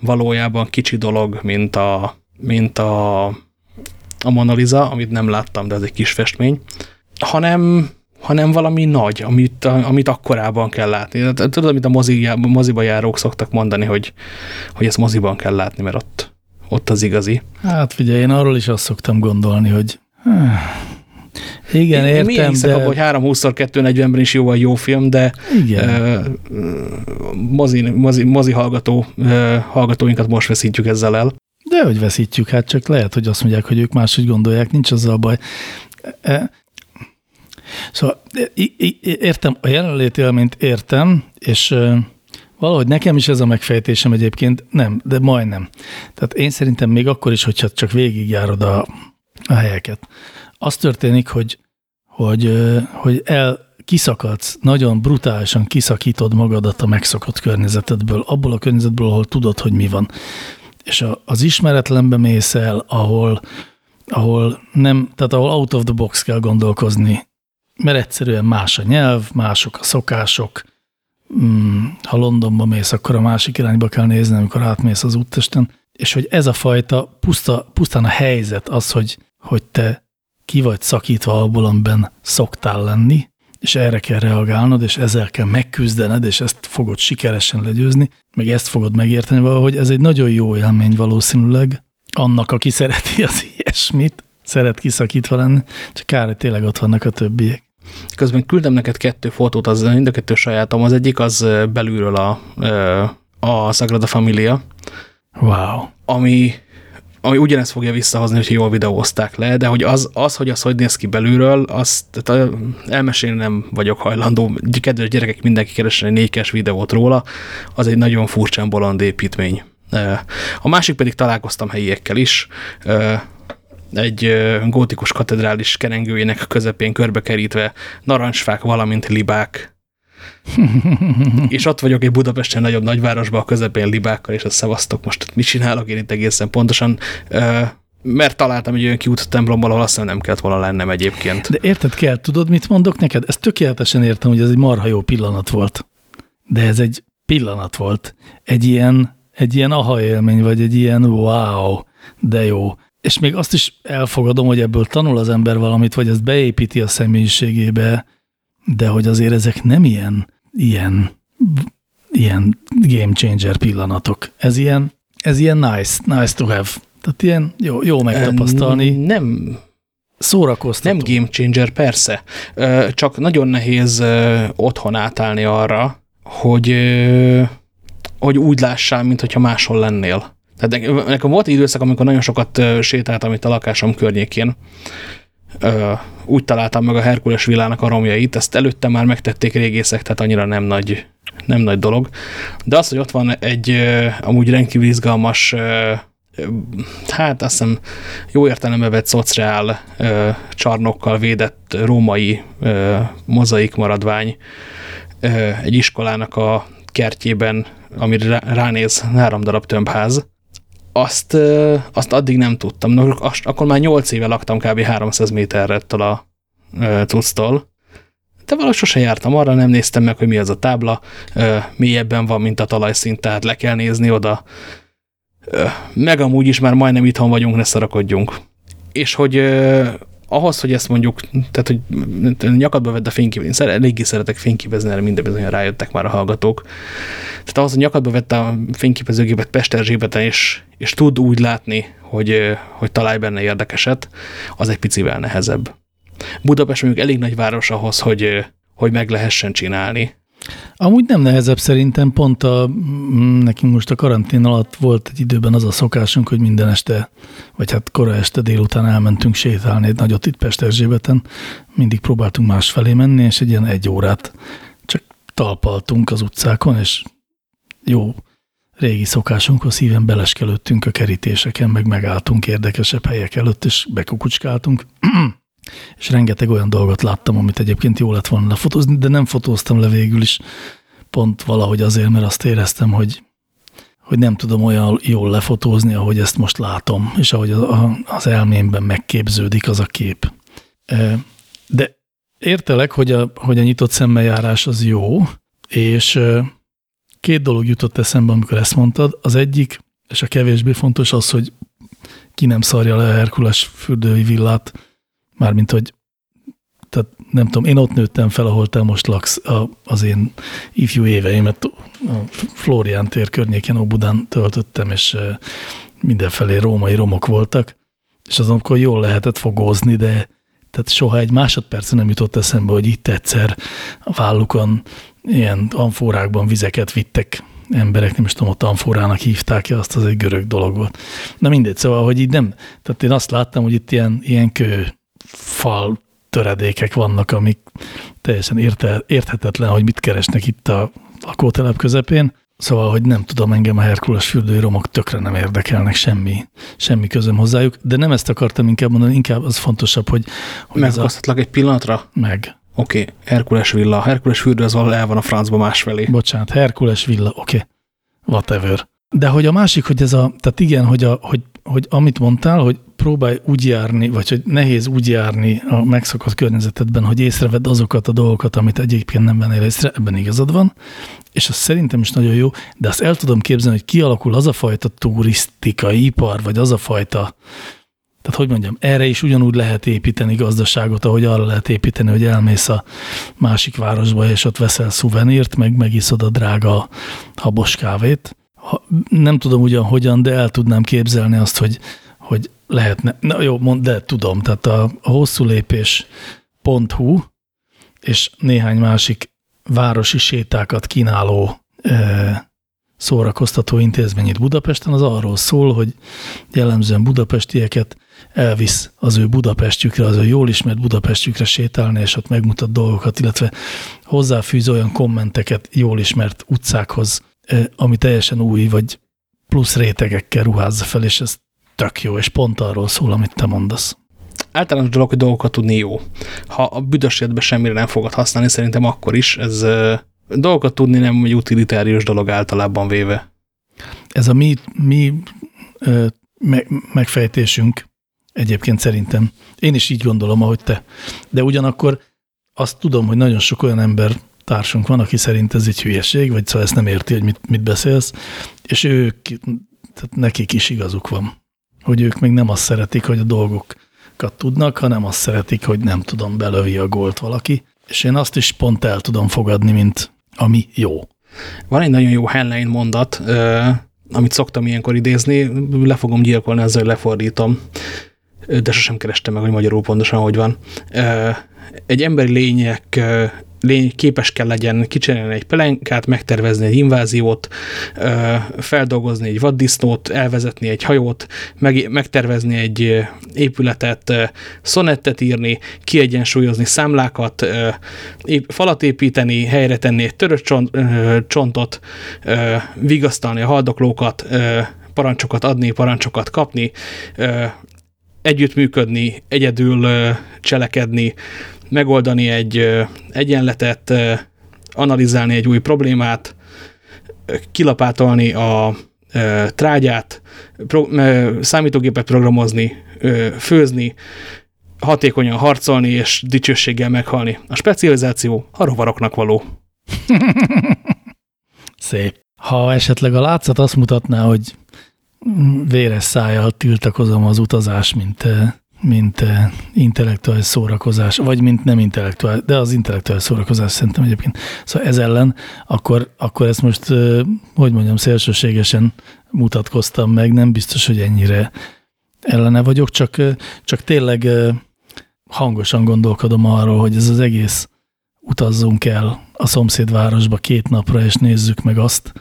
valójában kicsi dolog, mint a, mint a, a Mona Lisa, amit nem láttam, de ez egy kis festmény, hanem, hanem valami nagy, amit, amit akkorában kell látni. Tudod, amit a mozi, moziba járók szoktak mondani, hogy, hogy ezt moziban kell látni, mert ott, ott az igazi. Hát figyelj, én arról is azt szoktam gondolni, hogy igen, én, értem, én de... abban, hogy 320x240-ben is jó a jó film, de Igen. Uh, mozi, mozi, mozi hallgató, uh, hallgatóinkat most veszítjük ezzel el. De hogy veszítjük, hát csak lehet, hogy azt mondják, hogy ők máshogy gondolják, nincs az a baj. E, szóval értem, a jelenlét élményt értem, és valahogy nekem is ez a megfejtésem egyébként, nem, de majdnem. Tehát én szerintem még akkor is, hogyha csak végigjárod a, a helyeket, az történik, hogy, hogy, hogy el kiszakadsz, nagyon brutálisan kiszakítod magadat a megszokott környezetedből, abból a környezetből, ahol tudod, hogy mi van. És a, az ismeretlenbe mész el, ahol, ahol nem, tehát ahol out of the box kell gondolkozni, mert egyszerűen más a nyelv, mások a szokások, hmm, ha Londonba mész, akkor a másik irányba kell nézni, amikor átmész az úttesten, és hogy ez a fajta, puszta, pusztán a helyzet az, hogy, hogy te ki vagy szakítva abból, amiben szoktál lenni, és erre kell reagálnod, és ezzel kell megküzdened, és ezt fogod sikeresen legyőzni, meg ezt fogod megérteni valahogy. Ez egy nagyon jó élmény valószínűleg annak, aki szereti az ilyesmit, szeret kiszakítva lenni, csak kár, hogy tényleg ott vannak a többiek. Közben küldem neked kettő fotót, az mind a kettő sajátom. Az egyik az belülről a, a Sagrada Familia. Wow. Ami, ami ugyanezt fogja visszahozni, hogy jól videózták le, de hogy az, az, hogy az hogy néz ki belülről, azt tehát elmesélni nem vagyok hajlandó. Kedves gyerekek, mindenki keresen egy nékes videót róla, az egy nagyon furcsán bolond építmény. A másik pedig találkoztam helyiekkel is, egy gótikus katedrális kerengőjének közepén körbekerítve narancsfák, valamint libák. És ott vagyok egy Budapesten nagyobb nagyvárosban, a közepén libákkal, és azt szevasztok most, mit csinálok én itt egészen pontosan, mert találtam egy olyan kiút templomból, ahol azt nem kellett volna lennem egyébként. De érted kell, tudod, mit mondok neked? Ezt tökéletesen értem, hogy ez egy marha jó pillanat volt. De ez egy pillanat volt. Egy ilyen, egy ilyen aha élmény, vagy egy ilyen wow, de jó és még azt is elfogadom, hogy ebből tanul az ember valamit, vagy ezt beépíti a személyiségébe, de hogy azért ezek nem ilyen, ilyen, ilyen game changer pillanatok. Ez ilyen, ez ilyen nice, nice to have. Tehát ilyen jó, jó megtapasztalni. Nem, szórakoztató. Nem game changer, persze. Csak nagyon nehéz otthon átállni arra, hogy, hogy úgy lássál, mintha máshol lennél. Tehát nekem volt egy időszak, amikor nagyon sokat sétáltam itt a lakásom környékén. Úgy találtam meg a Herkules villának a romjait, ezt előtte már megtették régészek, tehát annyira nem nagy, nem nagy dolog. De az, hogy ott van egy amúgy rendkívül izgalmas, hát azt hiszem jó értelembe vett szociál csarnokkal védett római mozaik maradvány egy iskolának a kertjében, amire ránéz három darab tömbház, azt, azt addig nem tudtam. No, akkor már 8 éve laktam kb. 300 méterre ettől a cucctól. De valahogy sose jártam arra, nem néztem meg, hogy mi az a tábla. Mélyebben van, mint a talajszint, tehát le kell nézni oda. Meg amúgy is már majdnem itthon vagyunk, ne szarakodjunk. És hogy ahhoz, hogy ezt mondjuk, tehát hogy nyakadba vedd a fényképet, én eléggé szeretek fényképezni, erre minden bizony rájöttek már a hallgatók. Tehát ahhoz, hogy nyakadba vedd a fényképezőgépet Pesterzsébeten, és, és tud úgy látni, hogy, hogy találj benne érdekeset, az egy picivel nehezebb. Budapest mondjuk elég nagy város ahhoz, hogy, hogy meg lehessen csinálni. Amúgy nem nehezebb szerintem, pont a, mm, nekünk most a karantén alatt volt egy időben az a szokásunk, hogy minden este, vagy hát kora este délután elmentünk sétálni egy nagyot itt Pesterzsébeten, mindig próbáltunk másfelé menni, és egy ilyen egy órát csak talpaltunk az utcákon, és jó régi szokásunkhoz szíven beleskelődtünk a kerítéseken, meg megálltunk érdekesebb helyek előtt, és bekukucskáltunk. és rengeteg olyan dolgot láttam, amit egyébként jó lett volna lefotózni, de nem fotóztam le végül is, pont valahogy azért, mert azt éreztem, hogy, hogy nem tudom olyan jól lefotózni, ahogy ezt most látom, és ahogy az elmémben megképződik az a kép. De értelek, hogy a, hogy a nyitott szemmel az jó, és két dolog jutott eszembe, amikor ezt mondtad. Az egyik, és a kevésbé fontos az, hogy ki nem szarja le a Herkules fürdői villát, Mármint, hogy tehát nem tudom, én ott nőttem fel, ahol te most laksz a, az én ifjú éveimet a Florián tér környéken, Óbudán töltöttem, és mindenfelé római romok voltak, és azon akkor jól lehetett fogózni, de tehát soha egy másodperc nem jutott eszembe, hogy itt egyszer a vállukon ilyen amfórákban vizeket vittek emberek, nem is tudom, ott amfórának hívták-e, azt az egy görög dolog volt. Na mindegy, szóval, hogy így nem, tehát én azt láttam, hogy itt ilyen, ilyen kő fal töredékek vannak, amik teljesen érte, érthetetlen, hogy mit keresnek itt a lakótelep közepén. Szóval, hogy nem tudom, engem a Herkules fürdői romok tökre nem érdekelnek, semmi, semmi közöm hozzájuk, de nem ezt akartam inkább mondani, inkább az fontosabb, hogy... hogy Megakasztatlak egy pillanatra? Meg. Oké, okay. Herkules villa. Herkules fürdő az valahol el van a francba másfelé. Bocsánat, Herkules villa, oké. Okay. Whatever. De hogy a másik, hogy ez a, tehát igen, hogy, a, hogy, hogy amit mondtál, hogy próbálj úgy járni, vagy hogy nehéz úgy járni a megszokott környezetedben, hogy észrevedd azokat a dolgokat, amit egyébként nem vennél észre, ebben igazad van, és az szerintem is nagyon jó, de azt el tudom képzelni, hogy kialakul az a fajta turisztikai ipar, vagy az a fajta Tehát, hogy mondjam, erre is ugyanúgy lehet építeni gazdaságot, ahogy arra lehet építeni, hogy elmész a másik városba, és ott veszel szuvenírt, meg megiszod a drága habos kávét. Nem tudom ugyan hogyan, de el tudnám képzelni azt, hogy, hogy lehetne, na jó, mond, de tudom, tehát a, hosszú lépés.hu és néhány másik városi sétákat kínáló e, szórakoztató intézmény itt Budapesten, az arról szól, hogy jellemzően budapestieket elvisz az ő Budapestjükre, az ő jól ismert Budapestjükre sétálni, és ott megmutat dolgokat, illetve hozzáfűz olyan kommenteket jól ismert utcákhoz, ami teljesen új, vagy plusz rétegekkel ruházza fel, és ez tök jó, és pont arról szól, amit te mondasz. Általános dolog, hogy dolgokat tudni jó. Ha a büdös életben semmire nem fogod használni, szerintem akkor is ez dolgokat tudni nem egy utilitárius dolog általában véve. Ez a mi, mi ö, me, megfejtésünk egyébként szerintem. Én is így gondolom, ahogy te. De ugyanakkor azt tudom, hogy nagyon sok olyan ember társunk van, aki szerint ez egy hülyeség, vagy szóval ezt nem érti, hogy mit, mit beszélsz, és ők, tehát nekik is igazuk van, hogy ők még nem azt szeretik, hogy a dolgokat tudnak, hanem azt szeretik, hogy nem tudom, belövi a gólt valaki, és én azt is pont el tudom fogadni, mint ami jó. Van egy nagyon jó headline mondat, amit szoktam ilyenkor idézni, le fogom gyilkolni, ezzel lefordítom, de sosem kerestem meg, hogy magyarul pontosan hogy van. Egy emberi lények lény képes kell legyen kicserélni egy pelenkát, megtervezni egy inváziót, feldolgozni egy vaddisznót, elvezetni egy hajót, meg, megtervezni egy épületet, szonettet írni, kiegyensúlyozni számlákat, falat építeni, helyre tenni egy törött csontot, vigasztalni a haldoklókat, parancsokat adni, parancsokat kapni, együttműködni, egyedül cselekedni, megoldani egy egyenletet, analizálni egy új problémát, kilapátolni a trágyát, számítógépet programozni, főzni, hatékonyan harcolni és dicsőséggel meghalni. A specializáció a rovaroknak való. Szép. Ha esetleg a látszat azt mutatná, hogy véres szájjal tiltakozom az utazás, mint mint eh, intellektuális szórakozás, vagy mint nem intellektuális, de az intellektuális szórakozás szerintem egyébként. Szóval ez ellen, akkor, akkor ezt most, eh, hogy mondjam, szélsőségesen mutatkoztam meg, nem biztos, hogy ennyire ellene vagyok, csak, eh, csak tényleg hangosan gondolkodom arról, hogy ez az egész utazzunk el a szomszédvárosba két napra, és nézzük meg azt.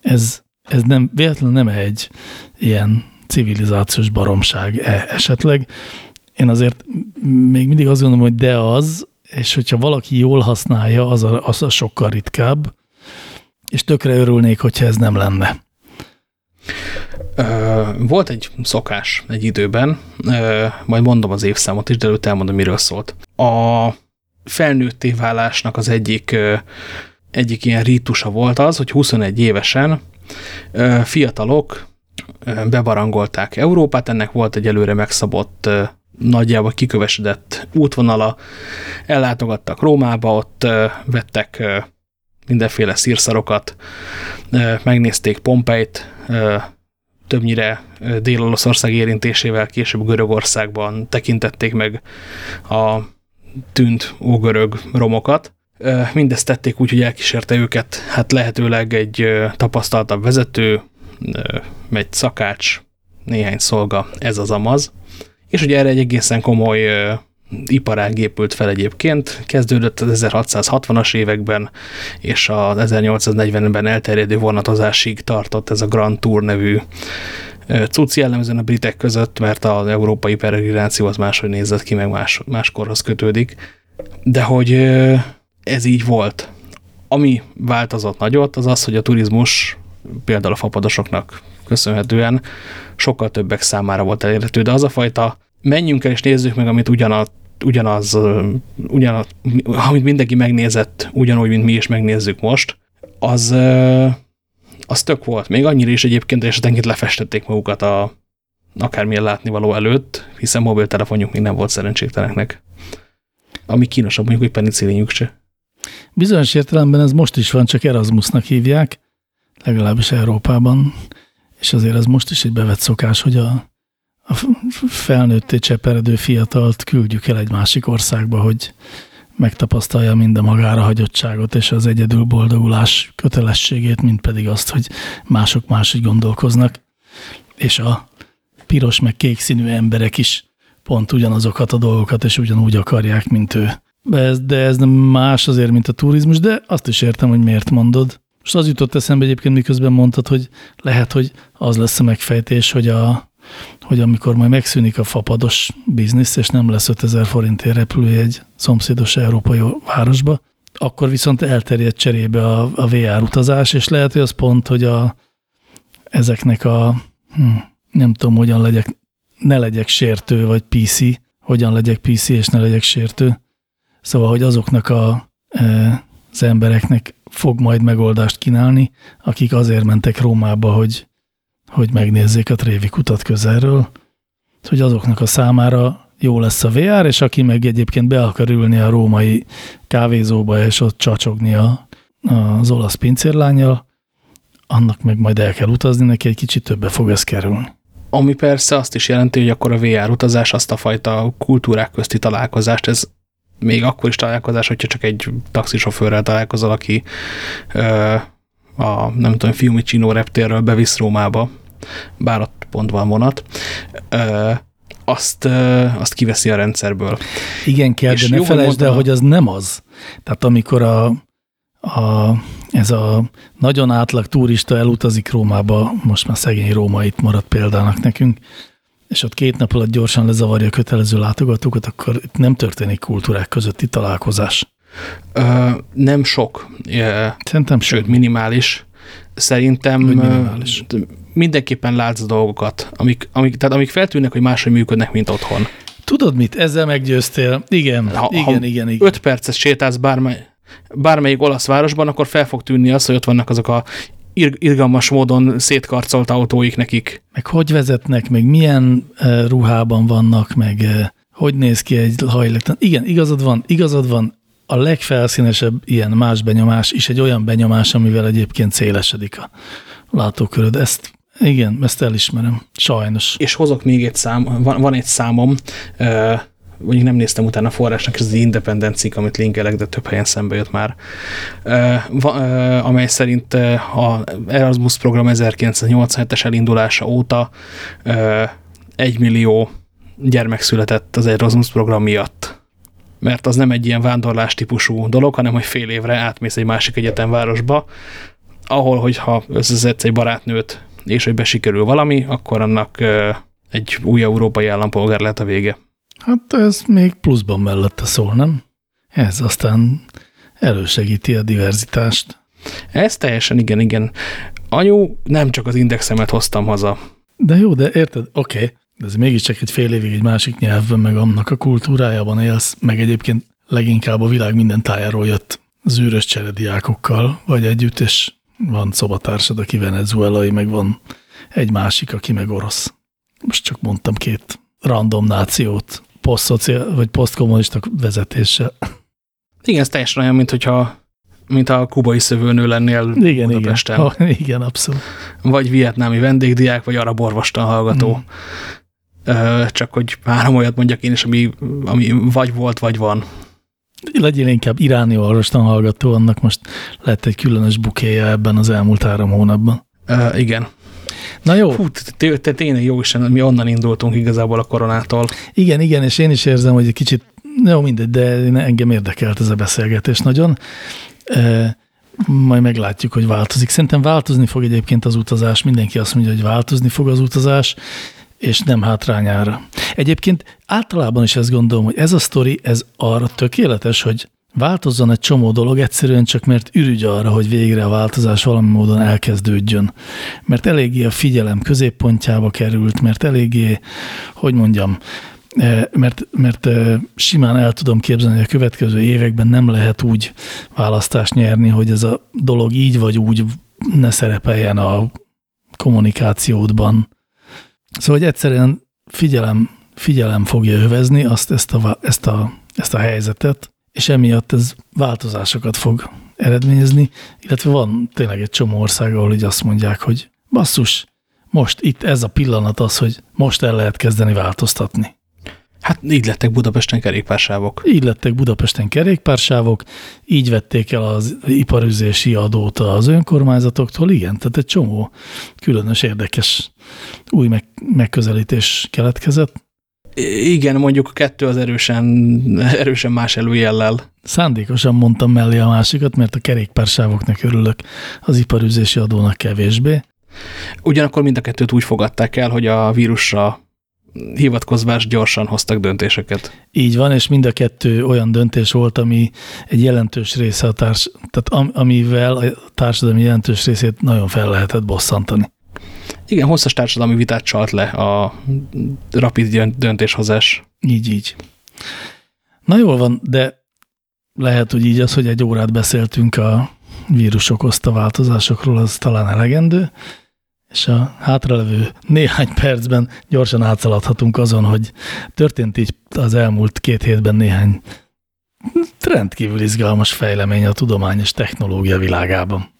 Ez, ez nem, véletlenül nem egy ilyen civilizációs baromság -e esetleg. Én azért még mindig azt gondolom, hogy de az, és hogyha valaki jól használja, az a, az a sokkal ritkább, és tökre örülnék, hogyha ez nem lenne. Volt egy szokás egy időben, majd mondom az évszámot is, de előtt elmondom, miről szólt. A felnőtté válásnak az egyik, egyik ilyen rítusa volt az, hogy 21 évesen fiatalok bebarangolták Európát, ennek volt egy előre megszabott, nagyjából kikövesedett útvonala, ellátogattak Rómába, ott vettek mindenféle szírszarokat, megnézték Pompeit, többnyire Dél-Olaszország érintésével, később Görögországban tekintették meg a tűnt ógörög romokat. Mindezt tették úgy, hogy elkísérte őket, hát lehetőleg egy tapasztaltabb vezető, megy szakács, néhány szolga, ez az amaz. És ugye erre egy egészen komoly iparág épült fel egyébként, kezdődött az 1660-as években, és a 1840-ben elterjedő vonatozásig tartott ez a Grand Tour nevű cucc jellemzően a britek között, mert az európai peregrináció az máshogy nézett ki, meg más, máskorhoz kötődik. De hogy ez így volt. Ami változott nagyot, az az, hogy a turizmus például a fapadosoknak köszönhetően sokkal többek számára volt elérhető, de az a fajta menjünk el és nézzük meg, amit ugyanaz, ugyanaz, ugyanaz amit mindenki megnézett, ugyanúgy, mint mi is megnézzük most, az, az tök volt. Még annyira is egyébként, és esetenként lefestették magukat a akármilyen látnivaló előtt, hiszen mobiltelefonjuk még nem volt szerencsétleneknek. Ami kínosabb mondjuk, hogy penicillinjük se. Bizonyos értelemben ez most is van, csak Erasmusnak hívják, legalábbis Európában, és azért ez most is egy bevett szokás, hogy a, a felnőtté cseperedő fiatalt küldjük el egy másik országba, hogy megtapasztalja mind a magára hagyottságot és az egyedül boldogulás kötelességét, mint pedig azt, hogy mások máshogy gondolkoznak, és a piros meg kék színű emberek is pont ugyanazokat a dolgokat, és ugyanúgy akarják, mint ő. De ez, de ez nem más azért, mint a turizmus, de azt is értem, hogy miért mondod. Most az jutott eszembe egyébként, miközben mondtad, hogy lehet, hogy az lesz a megfejtés, hogy, a, hogy amikor majd megszűnik a fapados biznisz, és nem lesz 5000 forintért repülője egy szomszédos európai városba, akkor viszont elterjed cserébe a, a VR utazás, és lehet, hogy az pont, hogy a, ezeknek a, hm, nem tudom, hogyan legyek, ne legyek sértő, vagy PC, hogyan legyek PC, és ne legyek sértő. Szóval, hogy azoknak a, e, az embereknek fog majd megoldást kínálni, akik azért mentek Rómába, hogy, hogy megnézzék a Trévi kutat közelről, hogy azoknak a számára jó lesz a VR, és aki meg egyébként be akar ülni a római kávézóba, és ott csacsogni a, az olasz pincérlányjal, annak meg majd el kell utazni, neki egy kicsit többe fog ez kerülni. Ami persze azt is jelenti, hogy akkor a VR utazás azt a fajta kultúrák közti találkozást, ez még akkor is találkozás, hogyha csak egy taxisofőrrel találkozol, aki ö, a, nem tudom, Fiumicino reptérről bevisz Rómába, bár ott pont van vonat, ö, azt, ö, azt kiveszi a rendszerből. Igen, kell, És de ne felejtsd el, hogy az nem az. Tehát amikor a, a, ez a nagyon átlag turista elutazik Rómába, most már szegény Róma itt maradt példának nekünk, és ott két nap alatt gyorsan lezavarja a kötelező látogatókat, akkor itt nem történik kultúrák közötti találkozás. Ö, nem sok. Szerintem Sőt, minimális. Szerintem minimális. mindenképpen látsz dolgokat, amik, amik, tehát amik feltűnnek, hogy máshogy működnek, mint otthon. Tudod mit? Ezzel meggyőztél. Igen, ha, igen, ha igen, igen. Öt perces sétálsz bármely, bármelyik olasz városban, akkor fel fog tűnni az, hogy ott vannak azok a irgalmas módon szétkarcolt autóik nekik. Meg hogy vezetnek, meg milyen uh, ruhában vannak, meg uh, hogy néz ki egy hajléktalan. Igen, igazad van, igazad van, a legfelszínesebb ilyen más benyomás is egy olyan benyomás, amivel egyébként szélesedik a látóköröd. Ezt igen, ezt elismerem, sajnos. És hozok még egy szám, van, van egy számom, uh, mondjuk nem néztem utána a forrásnak, ez az Independent cikk, amit linkelek, de több helyen szembe jött már, amely szerint a Erasmus program 1987-es elindulása óta egy millió gyermek született az Erasmus program miatt. Mert az nem egy ilyen vándorlás típusú dolog, hanem hogy fél évre átmész egy másik egyetemvárosba, ahol, hogyha összeszedsz egy barátnőt, és hogy besikerül valami, akkor annak egy új európai állampolgár lehet a vége. Hát ez még pluszban mellette szól, nem? Ez aztán elősegíti a diverzitást. Ez teljesen igen, igen. Anyu, nem csak az indexemet hoztam haza. De jó, de érted, oké, okay. de ez mégiscsak egy fél évig egy másik nyelvben, meg annak a kultúrájában élsz, meg egyébként leginkább a világ minden tájáról jött zűrös cserediákokkal, vagy együtt, és van szobatársad, aki venezuelai, meg van egy másik, aki meg orosz. Most csak mondtam két random nációt posztszociál, vagy posztkommunista vezetéssel. Igen, ez teljesen olyan, mint hogyha mint a kubai szövőnő lennél igen, Budapesten. Igen, ha, igen, abszolút. Vagy vietnámi vendégdiák, vagy arab orvostan hallgató. Mm. Csak hogy három olyat mondjak én is, ami, ami vagy volt, vagy van. Legyél inkább iráni orvostan hallgató, annak most lett egy különös bukéja ebben az elmúlt három hónapban. Uh, igen. Na jó. Fú, te, te tényleg jó is, mi onnan indultunk igazából a koronától. Igen, igen, és én is érzem, hogy egy kicsit, jó mindegy, de engem érdekelt ez a beszélgetés nagyon. E, majd meglátjuk, hogy változik. Szerintem változni fog egyébként az utazás. Mindenki azt mondja, hogy változni fog az utazás, és nem hátrányára. Egyébként általában is ezt gondolom, hogy ez a sztori, ez arra tökéletes, hogy Változzon egy csomó dolog egyszerűen csak mert ürügy arra, hogy végre a változás valami módon elkezdődjön. Mert eléggé a figyelem középpontjába került, mert eléggé, hogy mondjam, e, mert, mert e, simán el tudom képzelni, hogy a következő években nem lehet úgy választást nyerni, hogy ez a dolog így vagy úgy ne szerepeljen a kommunikációdban. Szóval, hogy egyszerűen figyelem, figyelem fogja övezni azt, ezt, a, ezt, a, ezt a helyzetet, és emiatt ez változásokat fog eredményezni, illetve van tényleg egy csomó ország, ahol így azt mondják, hogy basszus, most itt ez a pillanat az, hogy most el lehet kezdeni változtatni. Hát így lettek Budapesten kerékpársávok. Így lettek Budapesten kerékpársávok, így vették el az iparüzési adót az önkormányzatoktól, igen, tehát egy csomó különös érdekes új meg megközelítés keletkezett. Igen, mondjuk a kettő az erősen, erősen más előjellel. Szándékosan mondtam mellé a másikat, mert a kerékpársávoknak örülök, az iparüzési adónak kevésbé. Ugyanakkor mind a kettőt úgy fogadták el, hogy a vírusra hivatkozvás gyorsan hoztak döntéseket. Így van, és mind a kettő olyan döntés volt, ami egy jelentős része a társ, tehát am, amivel a társadalmi jelentős részét nagyon fel lehetett bosszantani. Igen, hosszas társadalmi vitát csalt le a rapid döntéshozás. Így, így. Na jól van, de lehet, hogy így az, hogy egy órát beszéltünk a vírus okozta változásokról, az talán elegendő és a hátralevő néhány percben gyorsan átszaladhatunk azon, hogy történt így az elmúlt két hétben néhány rendkívül izgalmas fejlemény a tudományos technológia világában.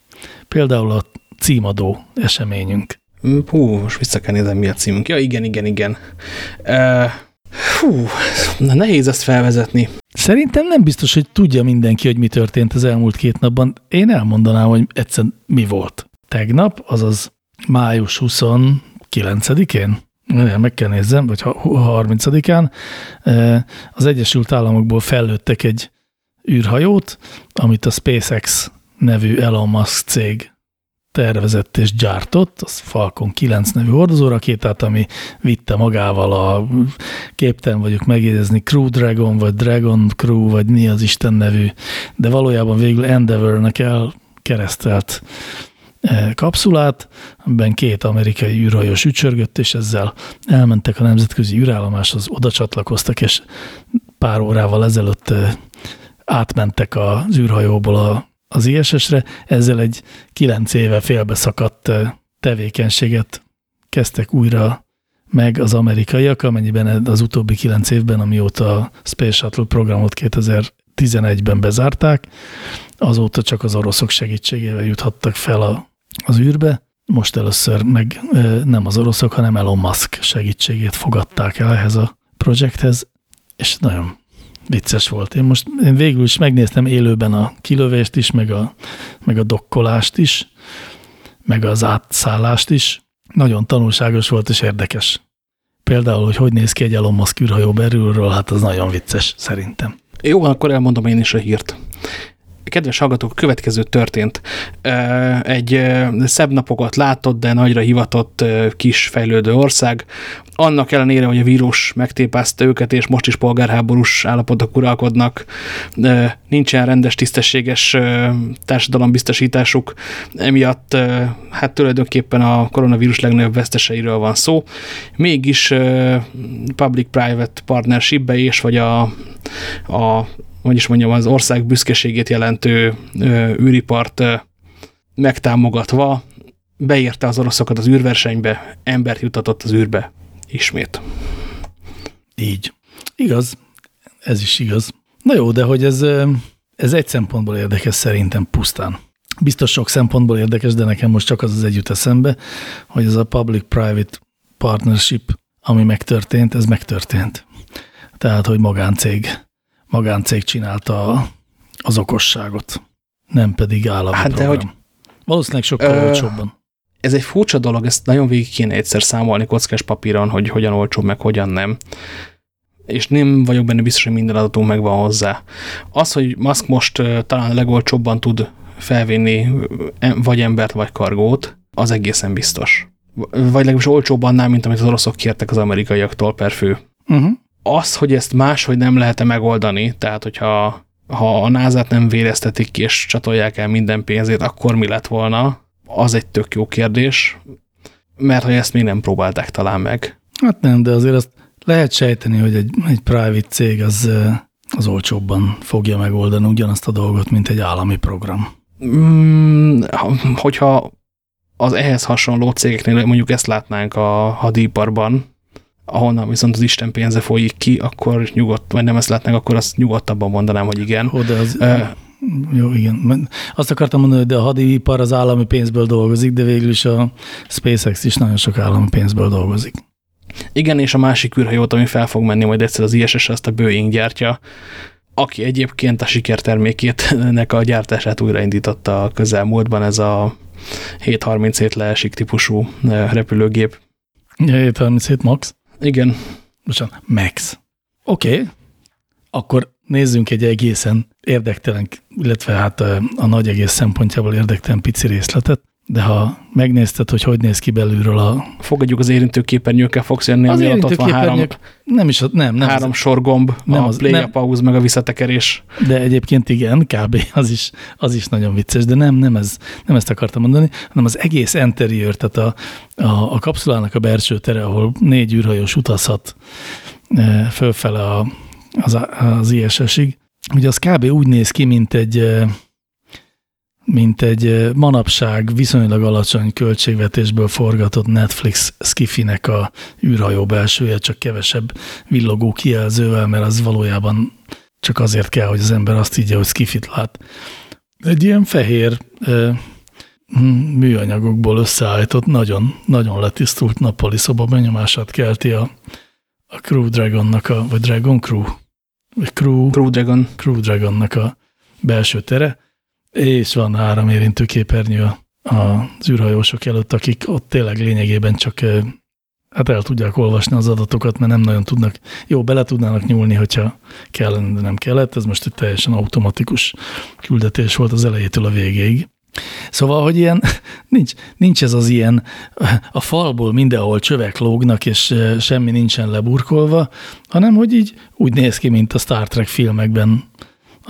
Például a címadó eseményünk. Hú, most vissza kell nézni, mi a címünk. Ja, igen, igen, igen. Uh, hú, na nehéz ezt felvezetni. Szerintem nem biztos, hogy tudja mindenki, hogy mi történt az elmúlt két napban. Én elmondanám, hogy egyszer mi volt. Tegnap, azaz május 29-én, meg kell nézzem, vagy 30-án, az Egyesült Államokból fellőttek egy űrhajót, amit a SpaceX nevű Elon Musk cég tervezett és gyártott, az Falcon 9 nevű hordozórakétát, ami vitte magával a képten vagyok megjegyezni Crew Dragon, vagy Dragon Crew, vagy mi az Isten nevű, de valójában végül Endeavour-nek elkeresztelt E, kapszulát, amiben két amerikai űrhajós ücsörgött, és ezzel elmentek a nemzetközi űrállomáshoz, oda csatlakoztak, és pár órával ezelőtt e, átmentek az űrhajóból a, az ISS-re, ezzel egy kilenc éve félbeszakadt tevékenységet kezdtek újra meg az amerikaiak, amennyiben az utóbbi kilenc évben, amióta a Space Shuttle programot 2011-ben bezárták, azóta csak az oroszok segítségével juthattak fel a az űrbe. Most először meg nem az oroszok, hanem Elon Musk segítségét fogadták el ehhez a projekthez, és nagyon vicces volt. Én most én végül is megnéztem élőben a kilövést is, meg a, meg a dokkolást is, meg az átszállást is. Nagyon tanulságos volt és érdekes. Például, hogy hogy néz ki egy Elon Musk űrhajó belülről, hát az nagyon vicces szerintem. Jó, akkor elmondom én is a hírt kedves hallgatók, következő történt. Egy szebb napokat látott, de nagyra hivatott kis fejlődő ország. Annak ellenére, hogy a vírus megtépázta őket, és most is polgárháborús állapotok uralkodnak, nincsen rendes, tisztességes társadalombiztosításuk, emiatt hát tulajdonképpen a koronavírus legnagyobb veszteseiről van szó. Mégis public-private partnershipbe és vagy a, a hogy is mondjam, az ország büszkeségét jelentő űripart megtámogatva beérte az oroszokat az űrversenybe, embert jutatott az űrbe ismét. Így. Igaz. Ez is igaz. Na jó, de hogy ez, ez egy szempontból érdekes szerintem pusztán. Biztos sok szempontból érdekes, de nekem most csak az az együtt eszembe, hogy ez a public-private partnership, ami megtörtént, ez megtörtént. Tehát, hogy magáncég magáncég csinálta az okosságot, nem pedig állami hát program. De hogy, Valószínűleg sokkal ö, olcsóbban. Ez egy furcsa dolog, ezt nagyon végig kéne egyszer számolni kockás papíron, hogy hogyan olcsó, meg hogyan nem. És nem vagyok benne biztos, hogy minden adatunk megvan hozzá. Az, hogy Musk most uh, talán legolcsóbban tud felvinni vagy embert, vagy kargót, az egészen biztos. Vagy legalábbis olcsóbb annál, mint amit az oroszok kértek az amerikaiaktól per fő. Uh mhm. -huh az, hogy ezt máshogy nem lehet-e megoldani, tehát hogyha ha a názát nem véreztetik ki és csatolják el minden pénzét, akkor mi lett volna? Az egy tök jó kérdés, mert hogy ezt még nem próbálták talán meg. Hát nem, de azért azt lehet sejteni, hogy egy, egy private cég az, az olcsóbban fogja megoldani ugyanazt a dolgot, mint egy állami program. Mm, hogyha az ehhez hasonló cégeknél mondjuk ezt látnánk a hadiparban, ahonnan viszont az Isten pénze folyik ki, akkor nyugodt, vagy nem ezt látnánk, akkor azt nyugodtabban mondanám, hogy igen. Ó, de az, Jó, igen. Azt akartam mondani, hogy de a hadipar az állami pénzből dolgozik, de végül is a SpaceX is nagyon sok állami pénzből dolgozik. Igen, és a másik űrhajót, ami fel fog menni majd egyszer az ISS, azt a Boeing gyártja, aki egyébként a sikertermékét nek a gyártását újraindította a közelmúltban, ez a 737 leesik típusú repülőgép. 737 Max? Igen. Bocsánat, Max. Oké, okay. akkor nézzünk egy egészen érdektelen, illetve hát a, a nagy egész szempontjából érdektelen pici részletet de ha megnézted, hogy hogy néz ki belülről a... Fogadjuk az érintőképernyőkkel fogsz jönni, az ami ott van három, nem is, nem, nem három az, sorgomb, nem a az, play, nem, a pause, meg a visszatekerés. De egyébként igen, kb. az is, az is nagyon vicces, de nem, nem, ez, nem ezt akartam mondani, hanem az egész interior, tehát a, a, a kapszulának a belső tere, ahol négy űrhajós utazhat e, fölfele a, az, az ISS-ig, ugye az kb. úgy néz ki, mint egy e, mint egy manapság viszonylag alacsony költségvetésből forgatott Netflix skifinek a űrhajó belsője, csak kevesebb villogó kijelzővel, mert az valójában csak azért kell, hogy az ember azt így, hogy skifit lát. Egy ilyen fehér műanyagokból összeállított, nagyon, nagyon letisztult nappali szoba benyomását kelti a, a Crew Dragonnak, a, vagy Dragon Crew, vagy Crew, Crew Dragon. Crew Dragonnak a belső tere és van három érintő képernyő az űrhajósok előtt, akik ott tényleg lényegében csak hát el tudják olvasni az adatokat, mert nem nagyon tudnak, jó, bele tudnának nyúlni, hogyha kellene, de nem kellett. Ez most egy teljesen automatikus küldetés volt az elejétől a végéig. Szóval, hogy ilyen, nincs, nincs ez az ilyen, a falból mindenhol csövek lógnak, és semmi nincsen leburkolva, hanem, hogy így úgy néz ki, mint a Star Trek filmekben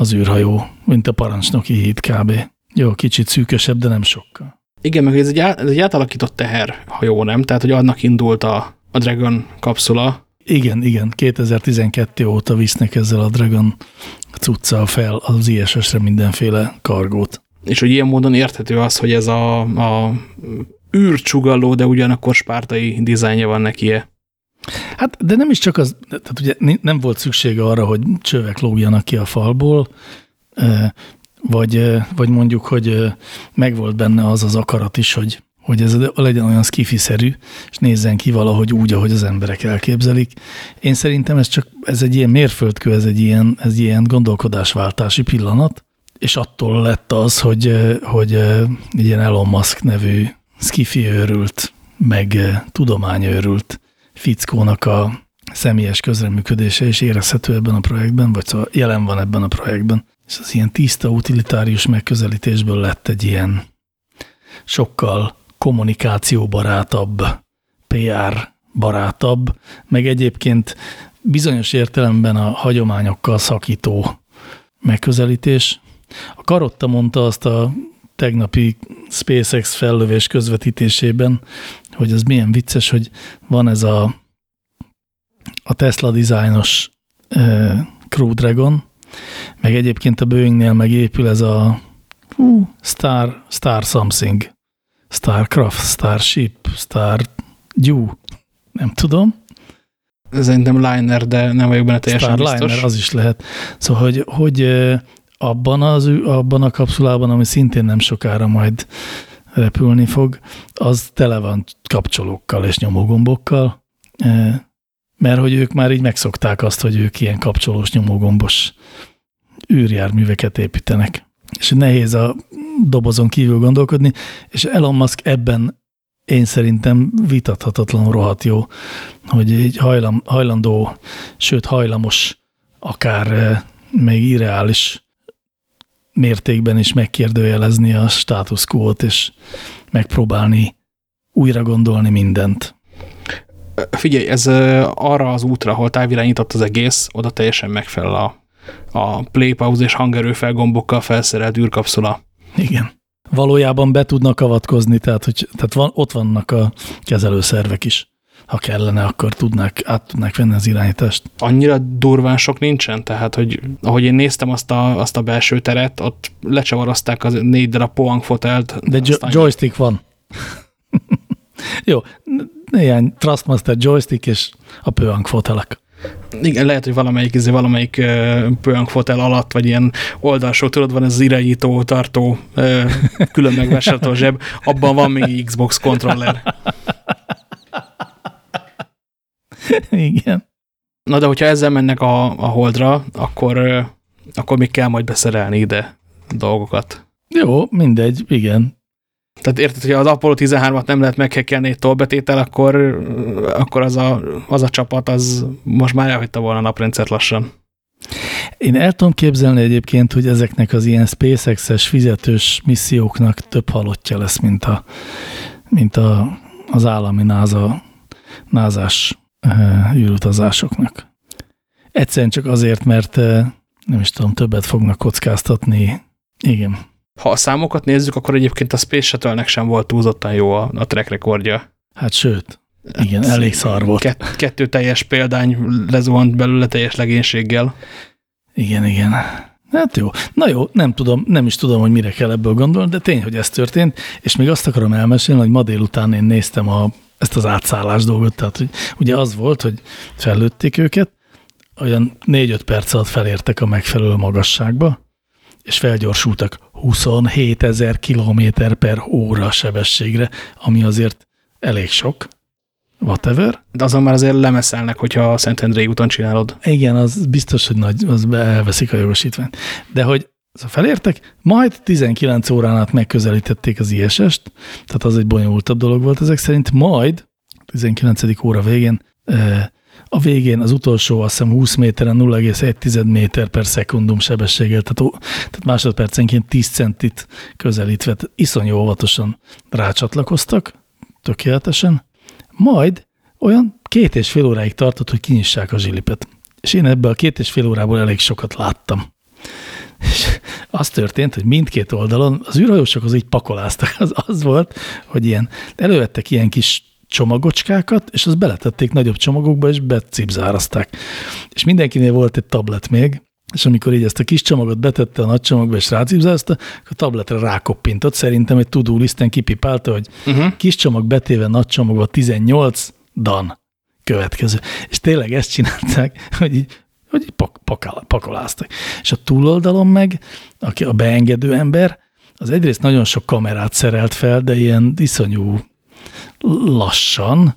az űrhajó, mint a parancsnoki híd kb. Jó, kicsit szűkösebb, de nem sokkal. Igen, meg ez egy, ez egy átalakított teherhajó, nem? Tehát, hogy annak indult a, a Dragon kapszula. Igen, igen. 2012 óta visznek ezzel a Dragon cuccal fel az ISS-re mindenféle kargót. És hogy ilyen módon érthető az, hogy ez a, a űrcsugalló, de ugyanakkor spártai dizájnja van neki -e. Hát, de nem is csak az, tehát ugye nem volt szüksége arra, hogy csövek lógjanak ki a falból, vagy, vagy mondjuk, hogy megvolt benne az az akarat is, hogy, hogy ez legyen olyan skifiszerű, és nézzen ki valahogy úgy, ahogy az emberek elképzelik. Én szerintem ez csak ez egy ilyen mérföldkő, ez egy ilyen, ez ilyen gondolkodásváltási pillanat, és attól lett az, hogy, hogy egy ilyen Elon Musk nevű skifi őrült, meg tudományőrült fickónak a személyes közreműködése is érezhető ebben a projektben, vagy szóval jelen van ebben a projektben. És az ilyen tiszta utilitárius megközelítésből lett egy ilyen sokkal kommunikációbarátabb, PR barátabb, meg egyébként bizonyos értelemben a hagyományokkal szakító megközelítés. A Karotta mondta azt a tegnapi SpaceX fellövés közvetítésében, hogy az milyen vicces, hogy van ez a, a Tesla dizájnos e, Crew Dragon, meg egyébként a Boeingnél megépül ez a uh, Star, Star Something, Starcraft, Starship, Star Dew, nem tudom. Szerintem Liner, de nem vagyok benne teljesen Star biztos. Liner, az is lehet. Szóval, hogy, hogy abban, az, abban a kapszulában, ami szintén nem sokára majd repülni fog, az tele van kapcsolókkal és nyomógombokkal, e, mert hogy ők már így megszokták azt, hogy ők ilyen kapcsolós, nyomógombos űrjárműveket építenek. És nehéz a dobozon kívül gondolkodni, és Elon Musk ebben én szerintem vitathatatlan rohadt jó, hogy egy hajlandó, sőt hajlamos, akár e, még irreális mértékben is megkérdőjelezni a status quo-t, és megpróbálni újra gondolni mindent. Figyelj, ez arra az útra, ahol távirányított az egész, oda teljesen megfelel a, a play, pause és hangerő felgombokkal felszerelt űrkapszula. Igen. Valójában be tudnak avatkozni, tehát, hogy, tehát van, ott vannak a kezelőszervek is ha kellene, akkor tudnák, át tudnák venni az irányítást. Annyira durván sok nincsen, tehát, hogy ahogy én néztem azt a, azt a belső teret, ott lecsavarozták az négy darab poang fotelt. De jo joystick van. Jó, néhány Trustmaster joystick és a poang fotelek. Igen, lehet, hogy valamelyik, izé, valamelyik uh, fotel alatt, vagy ilyen oldalsó, tudod, van ez az irányító, tartó, uh, külön megvásárolható zseb, abban van még Xbox kontroller. Igen. Na de hogyha ezzel mennek a, a holdra, akkor, akkor még kell majd beszerelni ide dolgokat. Jó, mindegy, igen. Tehát érted, hogy az Apollo 13-at nem lehet meghekkelni egy tolbetétel, akkor, akkor az, a, az a csapat az most már elhagyta volna a naprendszert lassan. Én el tudom képzelni egyébként, hogy ezeknek az ilyen SpaceX-es fizetős misszióknak több halottja lesz, mint, a, mint a, az állami NASA, názás űrutazásoknak. Egyszerűen csak azért, mert nem is tudom, többet fognak kockáztatni. Igen. Ha a számokat nézzük, akkor egyébként a Space Shuttle-nek sem volt túlzottan jó a, a track rekordja. Hát sőt, igen, hát, elég szar volt. Kett, kettő teljes példány lezuhant belőle teljes legénységgel. Igen, igen. Hát jó. Na jó, nem tudom, nem is tudom, hogy mire kell ebből gondolni, de tény, hogy ez történt, és még azt akarom elmesélni, hogy ma délután én néztem a, ezt az átszállás dolgot, tehát hogy ugye az volt, hogy fellőtték őket, olyan négy-öt perc alatt felértek a megfelelő magasságba, és felgyorsultak 27 ezer kilométer per óra sebességre, ami azért elég sok, whatever. De azon már azért lemeszelnek, hogyha a Szentendrei úton csinálod. Igen, az biztos, hogy nagy, az elveszik a jogosítványt. De hogy felértek, majd 19 órán át megközelítették az ISS-t, tehát az egy bonyolultabb dolog volt ezek szerint, majd 19. óra végén a végén az utolsó, azt hiszem 20 méteren 0,1 méter per szekundum sebességgel, tehát, tehát másodpercenként 10 centit közelítve, iszonyú óvatosan rácsatlakoztak, tökéletesen, majd olyan két és fél óráig tartott, hogy kinyissák a zsilipet. És én ebből a két és fél órából elég sokat láttam. És az történt, hogy mindkét oldalon az űrhajósok az így pakoláztak. Az az volt, hogy ilyen, elővettek ilyen kis csomagocskákat, és azt beletették nagyobb csomagokba, és becipzárazták. És mindenkinél volt egy tablet még, és amikor így ezt a kis csomagot betette a nagy csomagba, és rácipzázta, a tabletre rákoppintott. Szerintem egy tudó listen kipipálta, hogy uh -huh. kis csomag betéve nagy csomagba 18, dan, következő. És tényleg ezt csinálták, hogy így, hogy így pak, pakál, pakoláztak. És a túloldalon meg, aki a beengedő ember, az egyrészt nagyon sok kamerát szerelt fel, de ilyen iszonyú lassan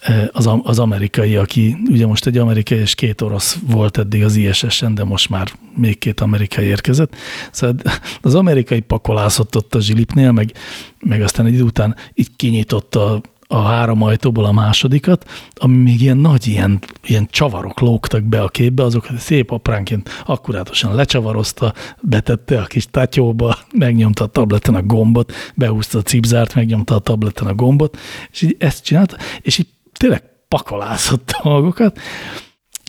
eh, az, az amerikai, aki ugye most egy amerikai és két orosz volt eddig az ISS-en, de most már még két amerikai érkezett. Szóval az amerikai pakolászott ott a zsilipnél, meg, meg aztán egy idő után így kinyitotta a három ajtóból a másodikat, ami még ilyen nagy ilyen, ilyen csavarok lógtak be a képbe, azokat szép apránként akkurátosan lecsavarozta, betette a kis tatyóba, megnyomta a tableten a gombot, behúzta a cipzárt, megnyomta a tableten a gombot, és így ezt csinálta, és így tényleg pakolászott dolgokat,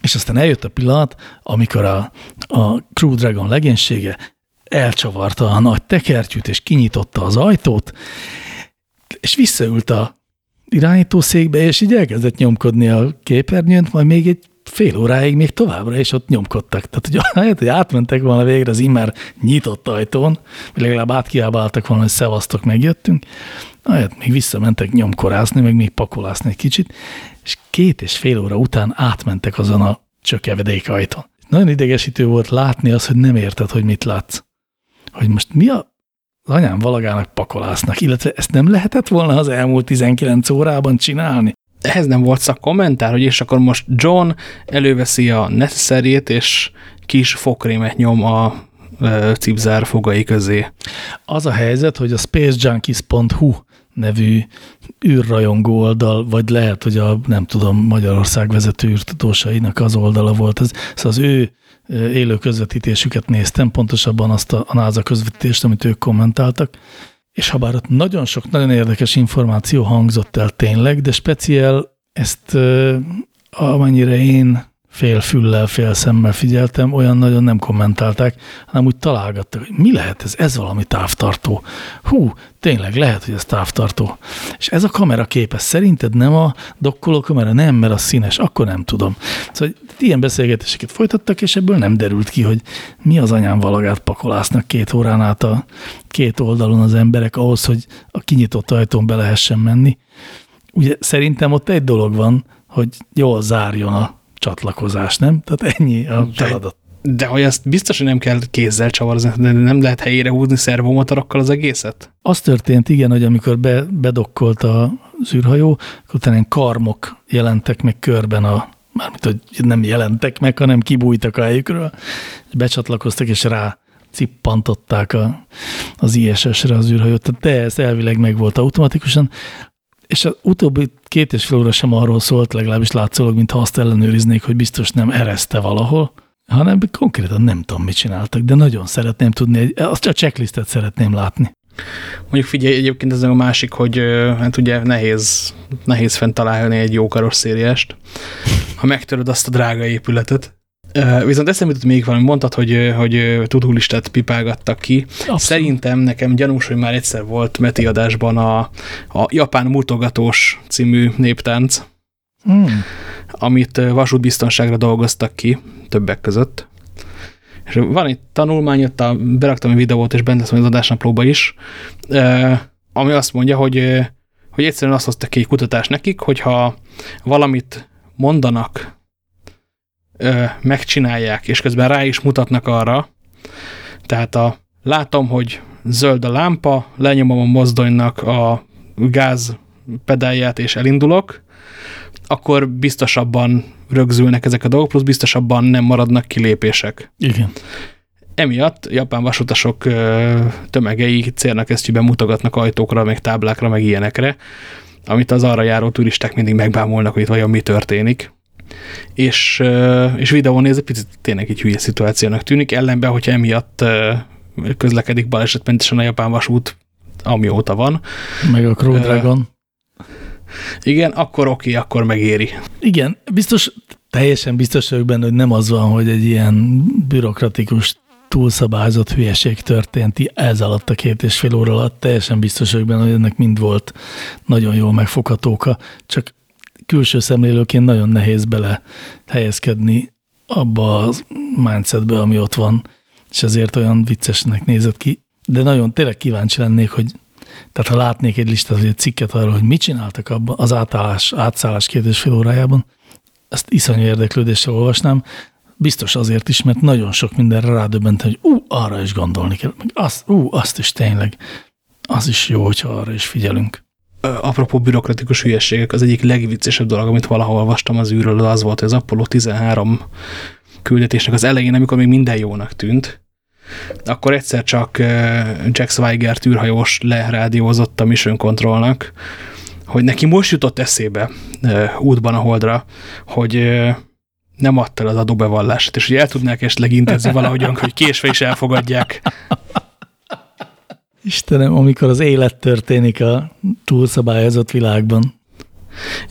és aztán eljött a pillanat, amikor a, a Crew Dragon legénysége elcsavarta a nagy tekertyűt, és kinyitotta az ajtót, és visszaült a irányítószékbe, és így elkezdett nyomkodni a képernyőn, majd még egy fél óráig még továbbra is ott nyomkodtak. Tehát, hogy ahelyett, hogy átmentek volna végre az immár nyitott ajtón, vagy legalább átkiábáltak volna, hogy szevasztok, megjöttünk, ahelyett még visszamentek nyomkorázni, meg még pakolászni egy kicsit, és két és fél óra után átmentek azon a csökevedék ajtón. Nagyon idegesítő volt látni azt, hogy nem érted, hogy mit látsz. Hogy most mi a az anyám valagának pakolásznak, illetve ezt nem lehetett volna az elmúlt 19 órában csinálni? Ehhez nem volt szakkommentár, hogy és akkor most John előveszi a necessarét, és kis fokrémet nyom a cipzár fogai közé. Az a helyzet, hogy a spacejunkies.hu nevű űrrajongó oldal, vagy lehet, hogy a, nem tudom, Magyarország vezető űrtudósainak az oldala volt. Ez, szóval az ő élő közvetítésüket néztem, pontosabban azt a, a NASA közvetítést, amit ők kommentáltak, és ha bár ott nagyon sok, nagyon érdekes információ hangzott el tényleg, de speciál ezt amennyire én fél füllel, fél szemmel figyeltem, olyan nagyon nem kommentálták, hanem úgy találgattak, hogy mi lehet ez, ez valami távtartó. Hú, tényleg lehet, hogy ez távtartó. És ez a kamera képes, szerinted nem a dokkoló kamera? Nem, mert a színes, akkor nem tudom. Szóval ilyen beszélgetéseket folytattak, és ebből nem derült ki, hogy mi az anyám valagát pakolásznak két órán át a két oldalon az emberek ahhoz, hogy a kinyitott ajtón be lehessen menni. Ugye szerintem ott egy dolog van, hogy jól zárjon a csatlakozás, nem? Tehát ennyi a feladat. De, de hogy ezt biztos, hogy nem kell kézzel csavarzni, de nem lehet helyére húzni szervomotorokkal az egészet? Az történt, igen, hogy amikor be, bedokkolt a űrhajó, akkor utána karmok jelentek meg körben a, mármint, hogy nem jelentek meg, hanem kibújtak a helyükről, és becsatlakoztak, és rá cippantották a, az ISS-re az űrhajót. Tehát de ez elvileg meg volt automatikusan, és az utóbbi két és fél óra sem arról szólt, legalábbis látszólag, mintha azt ellenőriznék, hogy biztos nem ereszte valahol, hanem konkrétan nem tudom, mit csináltak, de nagyon szeretném tudni, azt a checklistet szeretném látni. Mondjuk figyelj, egyébként ez a másik, hogy hát ugye nehéz, nehéz fent találni egy jó karosszériást, ha megtöröd azt a drága épületet. Viszont eszembe jutott még valami, mondtad, hogy, hogy tudulistát pipálgattak ki. Abszolút. Szerintem nekem gyanús, hogy már egyszer volt Meti adásban a, a Japán mutogatós című néptánc, hmm. amit vasútbiztonságra dolgoztak ki, többek között. És van egy tanulmány, ott a, beraktam egy videót, és bent lesz az adásnaplóba is, ami azt mondja, hogy, hogy egyszerűen azt hoztak ki egy kutatás nekik, hogyha valamit mondanak ö, megcsinálják, és közben rá is mutatnak arra, tehát a, látom, hogy zöld a lámpa, lenyomom a mozdonynak a gáz pedálját, és elindulok, akkor biztosabban rögzülnek ezek a dolgok, plusz biztosabban nem maradnak kilépések. Igen. Emiatt japán vasutasok tömegei célnakesztyűben mutogatnak ajtókra, meg táblákra, meg ilyenekre, amit az arra járó turisták mindig megbámulnak, hogy itt vajon mi történik és, és videón néz, picit tényleg egy hülye szituációnak tűnik, ellenben, hogyha emiatt közlekedik balesetmentesen a japán vasút, amióta van. Meg a Crew Dragon. Igen, akkor oké, okay, akkor megéri. Igen, biztos, teljesen biztos vagyok benne, hogy nem az van, hogy egy ilyen bürokratikus túlszabályzott hülyeség történt ez alatt a két és fél óra alatt. Teljesen biztos vagyok benne, hogy ennek mind volt nagyon jól megfoghatóka, csak külső szemlélőként nagyon nehéz bele helyezkedni abba a mindsetbe, ami ott van, és ezért olyan viccesnek nézett ki. De nagyon tényleg kíváncsi lennék, hogy tehát ha látnék egy listát, vagy egy cikket arról, hogy mit csináltak abban az átállás, átszállás két és fél órájában, ezt iszonyú érdeklődéssel olvasnám, biztos azért is, mert nagyon sok mindenre rádöbbent, hogy ú, arra is gondolni kell, meg azt, ú, azt is tényleg, az is jó, hogyha arra is figyelünk apropó bürokratikus hülyességek, az egyik legviccesebb dolog, amit valahol olvastam az űrről, az volt, hogy az Apollo 13 küldetésnek az elején, amikor még minden jónak tűnt, akkor egyszer csak Jack Swigert űrhajós lerádiózott a Mission Controlnak, hogy neki most jutott eszébe útban a Holdra, hogy nem adta el az adóbevallását, és hogy el tudnák esetleg intézni valahogyan, hogy késve is elfogadják. Istenem, amikor az élet történik a túlszabályozott világban.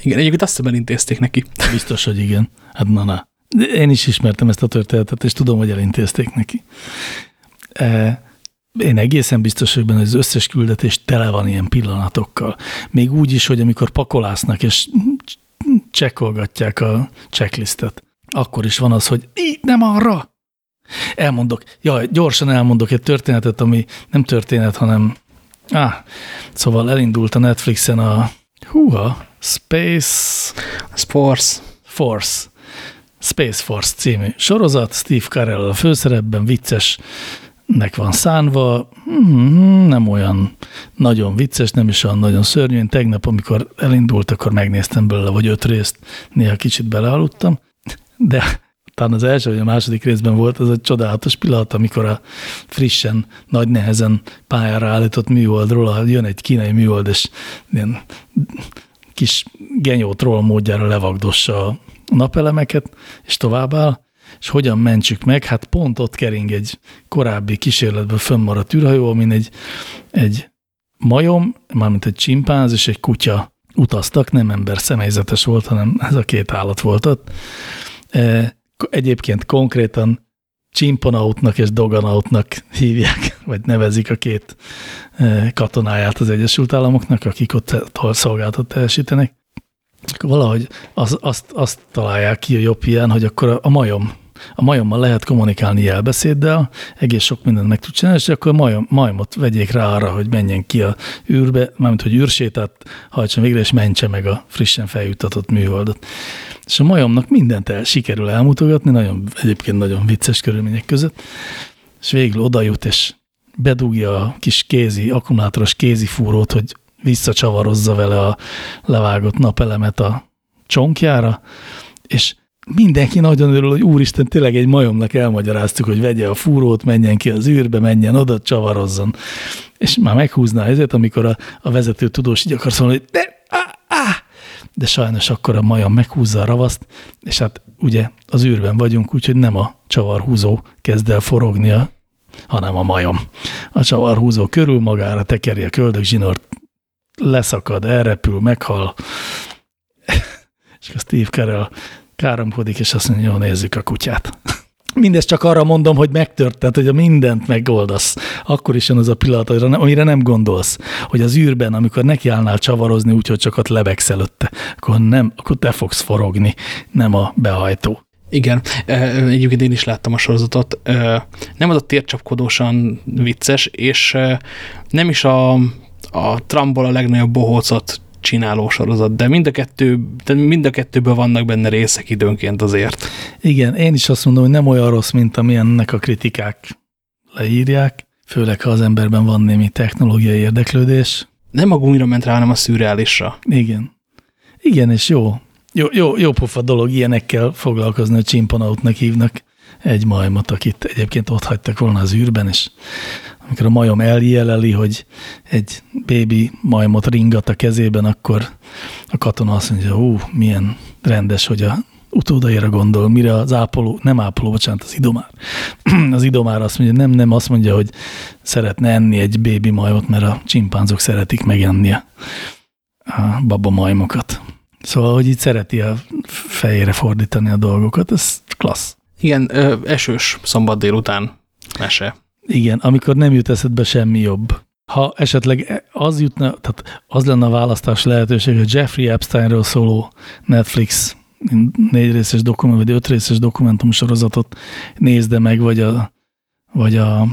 Igen, egyébként azt hiszem elintézték neki. Biztos, hogy igen. Hát na, na. Én is ismertem ezt a történetet, és tudom, hogy elintézték neki. E, én egészen biztos vagyok benne, hogy az összes küldetés tele van ilyen pillanatokkal. Még úgy is, hogy amikor pakolásznak, és csekkolgatják a checklistet, akkor is van az, hogy így nem arra, Elmondok, jaj, gyorsan elmondok egy történetet, ami nem történet, hanem ah, szóval elindult a Netflixen a húha, Space Force. Force. Space Force című sorozat, Steve Carell a főszerepben, vicces, nek van szánva, hmm, nem olyan nagyon vicces, nem is olyan nagyon szörnyű. Én tegnap, amikor elindult, akkor megnéztem belőle, vagy öt részt, néha kicsit belealudtam, de talán az első vagy a második részben volt, az egy csodálatos pillanat, amikor a frissen, nagy nehezen pályára állított műholdról jön egy kínai műhold, és ilyen kis genyó troll módjára levagdossa a napelemeket, és továbbáll, és hogyan mentsük meg? Hát pont ott kering egy korábbi kísérletben fönnmaradt űrhajó, amin egy, egy majom, mármint egy csimpánz és egy kutya utaztak, nem ember személyzetes volt, hanem ez a két állat volt ott. E, egyébként konkrétan Csimponautnak és Doganautnak hívják, vagy nevezik a két e, katonáját az Egyesült Államoknak, akik ott szolgáltat teljesítenek. Valahogy az, azt, azt találják ki a jobb ilyen, hogy akkor a majom a majommal lehet kommunikálni jelbeszéddel, egész sok mindent meg tud csinálni, és akkor majom, majmot vegyék rá arra, hogy menjen ki a űrbe, mármint, hogy űrsétát hajtson végre, és mentse meg a frissen feljuttatott műholdat. És a majomnak mindent el, sikerül elmutogatni, nagyon, egyébként nagyon vicces körülmények között, és végül oda jut, és bedugja a kis kézi, akkumulátoros kézi fúrót, hogy visszacsavarozza vele a levágott napelemet a csonkjára, és mindenki nagyon örül, hogy úristen, tényleg egy majomnak elmagyaráztuk, hogy vegye a fúrót, menjen ki az űrbe, menjen oda, csavarozzon. És már meghúzná ezért, amikor a, a vezető tudós így akar szólni, hogy de, á, á, de sajnos akkor a majom meghúzza a ravaszt, és hát ugye az űrben vagyunk, úgyhogy nem a csavarhúzó kezd el forognia, hanem a majom. A csavarhúzó körül magára tekeri a köldögzsinort, leszakad, elrepül, meghal, és a Steve Carell káromkodik, és azt mondja, jó, nézzük a kutyát. Mindezt csak arra mondom, hogy megtörtént, hogy a mindent megoldasz. Akkor is jön az a pillanat, amire nem gondolsz, hogy az űrben, amikor nekiállnál csavarozni, úgyhogy csak ott lebegsz előtte, akkor, nem, akkor te fogsz forogni, nem a behajtó. Igen, egyébként én is láttam a sorozatot. Nem az a tércsapkodósan vicces, és nem is a, a Trumpból a legnagyobb bohócot csináló sorozat, de mind a, kettő, de mind a kettőből vannak benne részek időnként azért. Igen, én is azt mondom, hogy nem olyan rossz, mint amilyennek a kritikák leírják, főleg ha az emberben van némi technológiai érdeklődés. Nem a gumira ment rá, hanem a szürreálisra. Igen. Igen, és jó. Jó, jó, jó pofa dolog ilyenekkel foglalkozni, hogy csimpanautnak hívnak egy majmot, akit egyébként ott hagytak volna az űrben, és amikor a majom eljeleli, hogy egy bébi majmot ringat a kezében, akkor a katona azt mondja, ú, milyen rendes, hogy a utódaira gondol, mire az ápoló, nem ápoló, bocsánat, az idomár. az idomár azt mondja, nem, nem, azt mondja, hogy szeretne enni egy bébi majmot, mert a csimpánzok szeretik megenni a, a baba majmokat. Szóval, hogy így szereti a fejére fordítani a dolgokat, ez klassz. Igen, esős szombat délután mese. Igen, amikor nem jut eszedbe semmi jobb. Ha esetleg az jutna, tehát az lenne a választás lehetőség, hogy Jeffrey Epsteinről szóló Netflix négy részes dokumentum, vagy öt részes dokumentum sorozatot nézde meg, vagy a, vagy a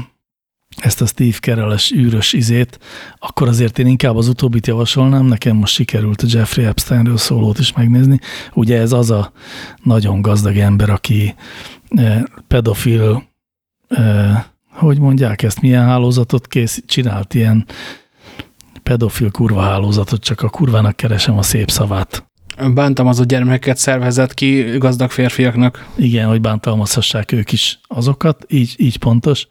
ezt a Steve Carell-es űrös izét, akkor azért én inkább az utóbbit javasolnám, nekem most sikerült a Jeffrey Epsteinről szólót is megnézni. Ugye ez az a nagyon gazdag ember, aki eh, pedofil eh, hogy mondják ezt, milyen hálózatot kész, csinált, ilyen pedofil kurva hálózatot, csak a kurvának keresem a szép szavát. Bántalmazott gyermekeket szervezett ki gazdag férfiaknak. Igen, hogy bántalmazhassák ők is azokat, így, így pontos.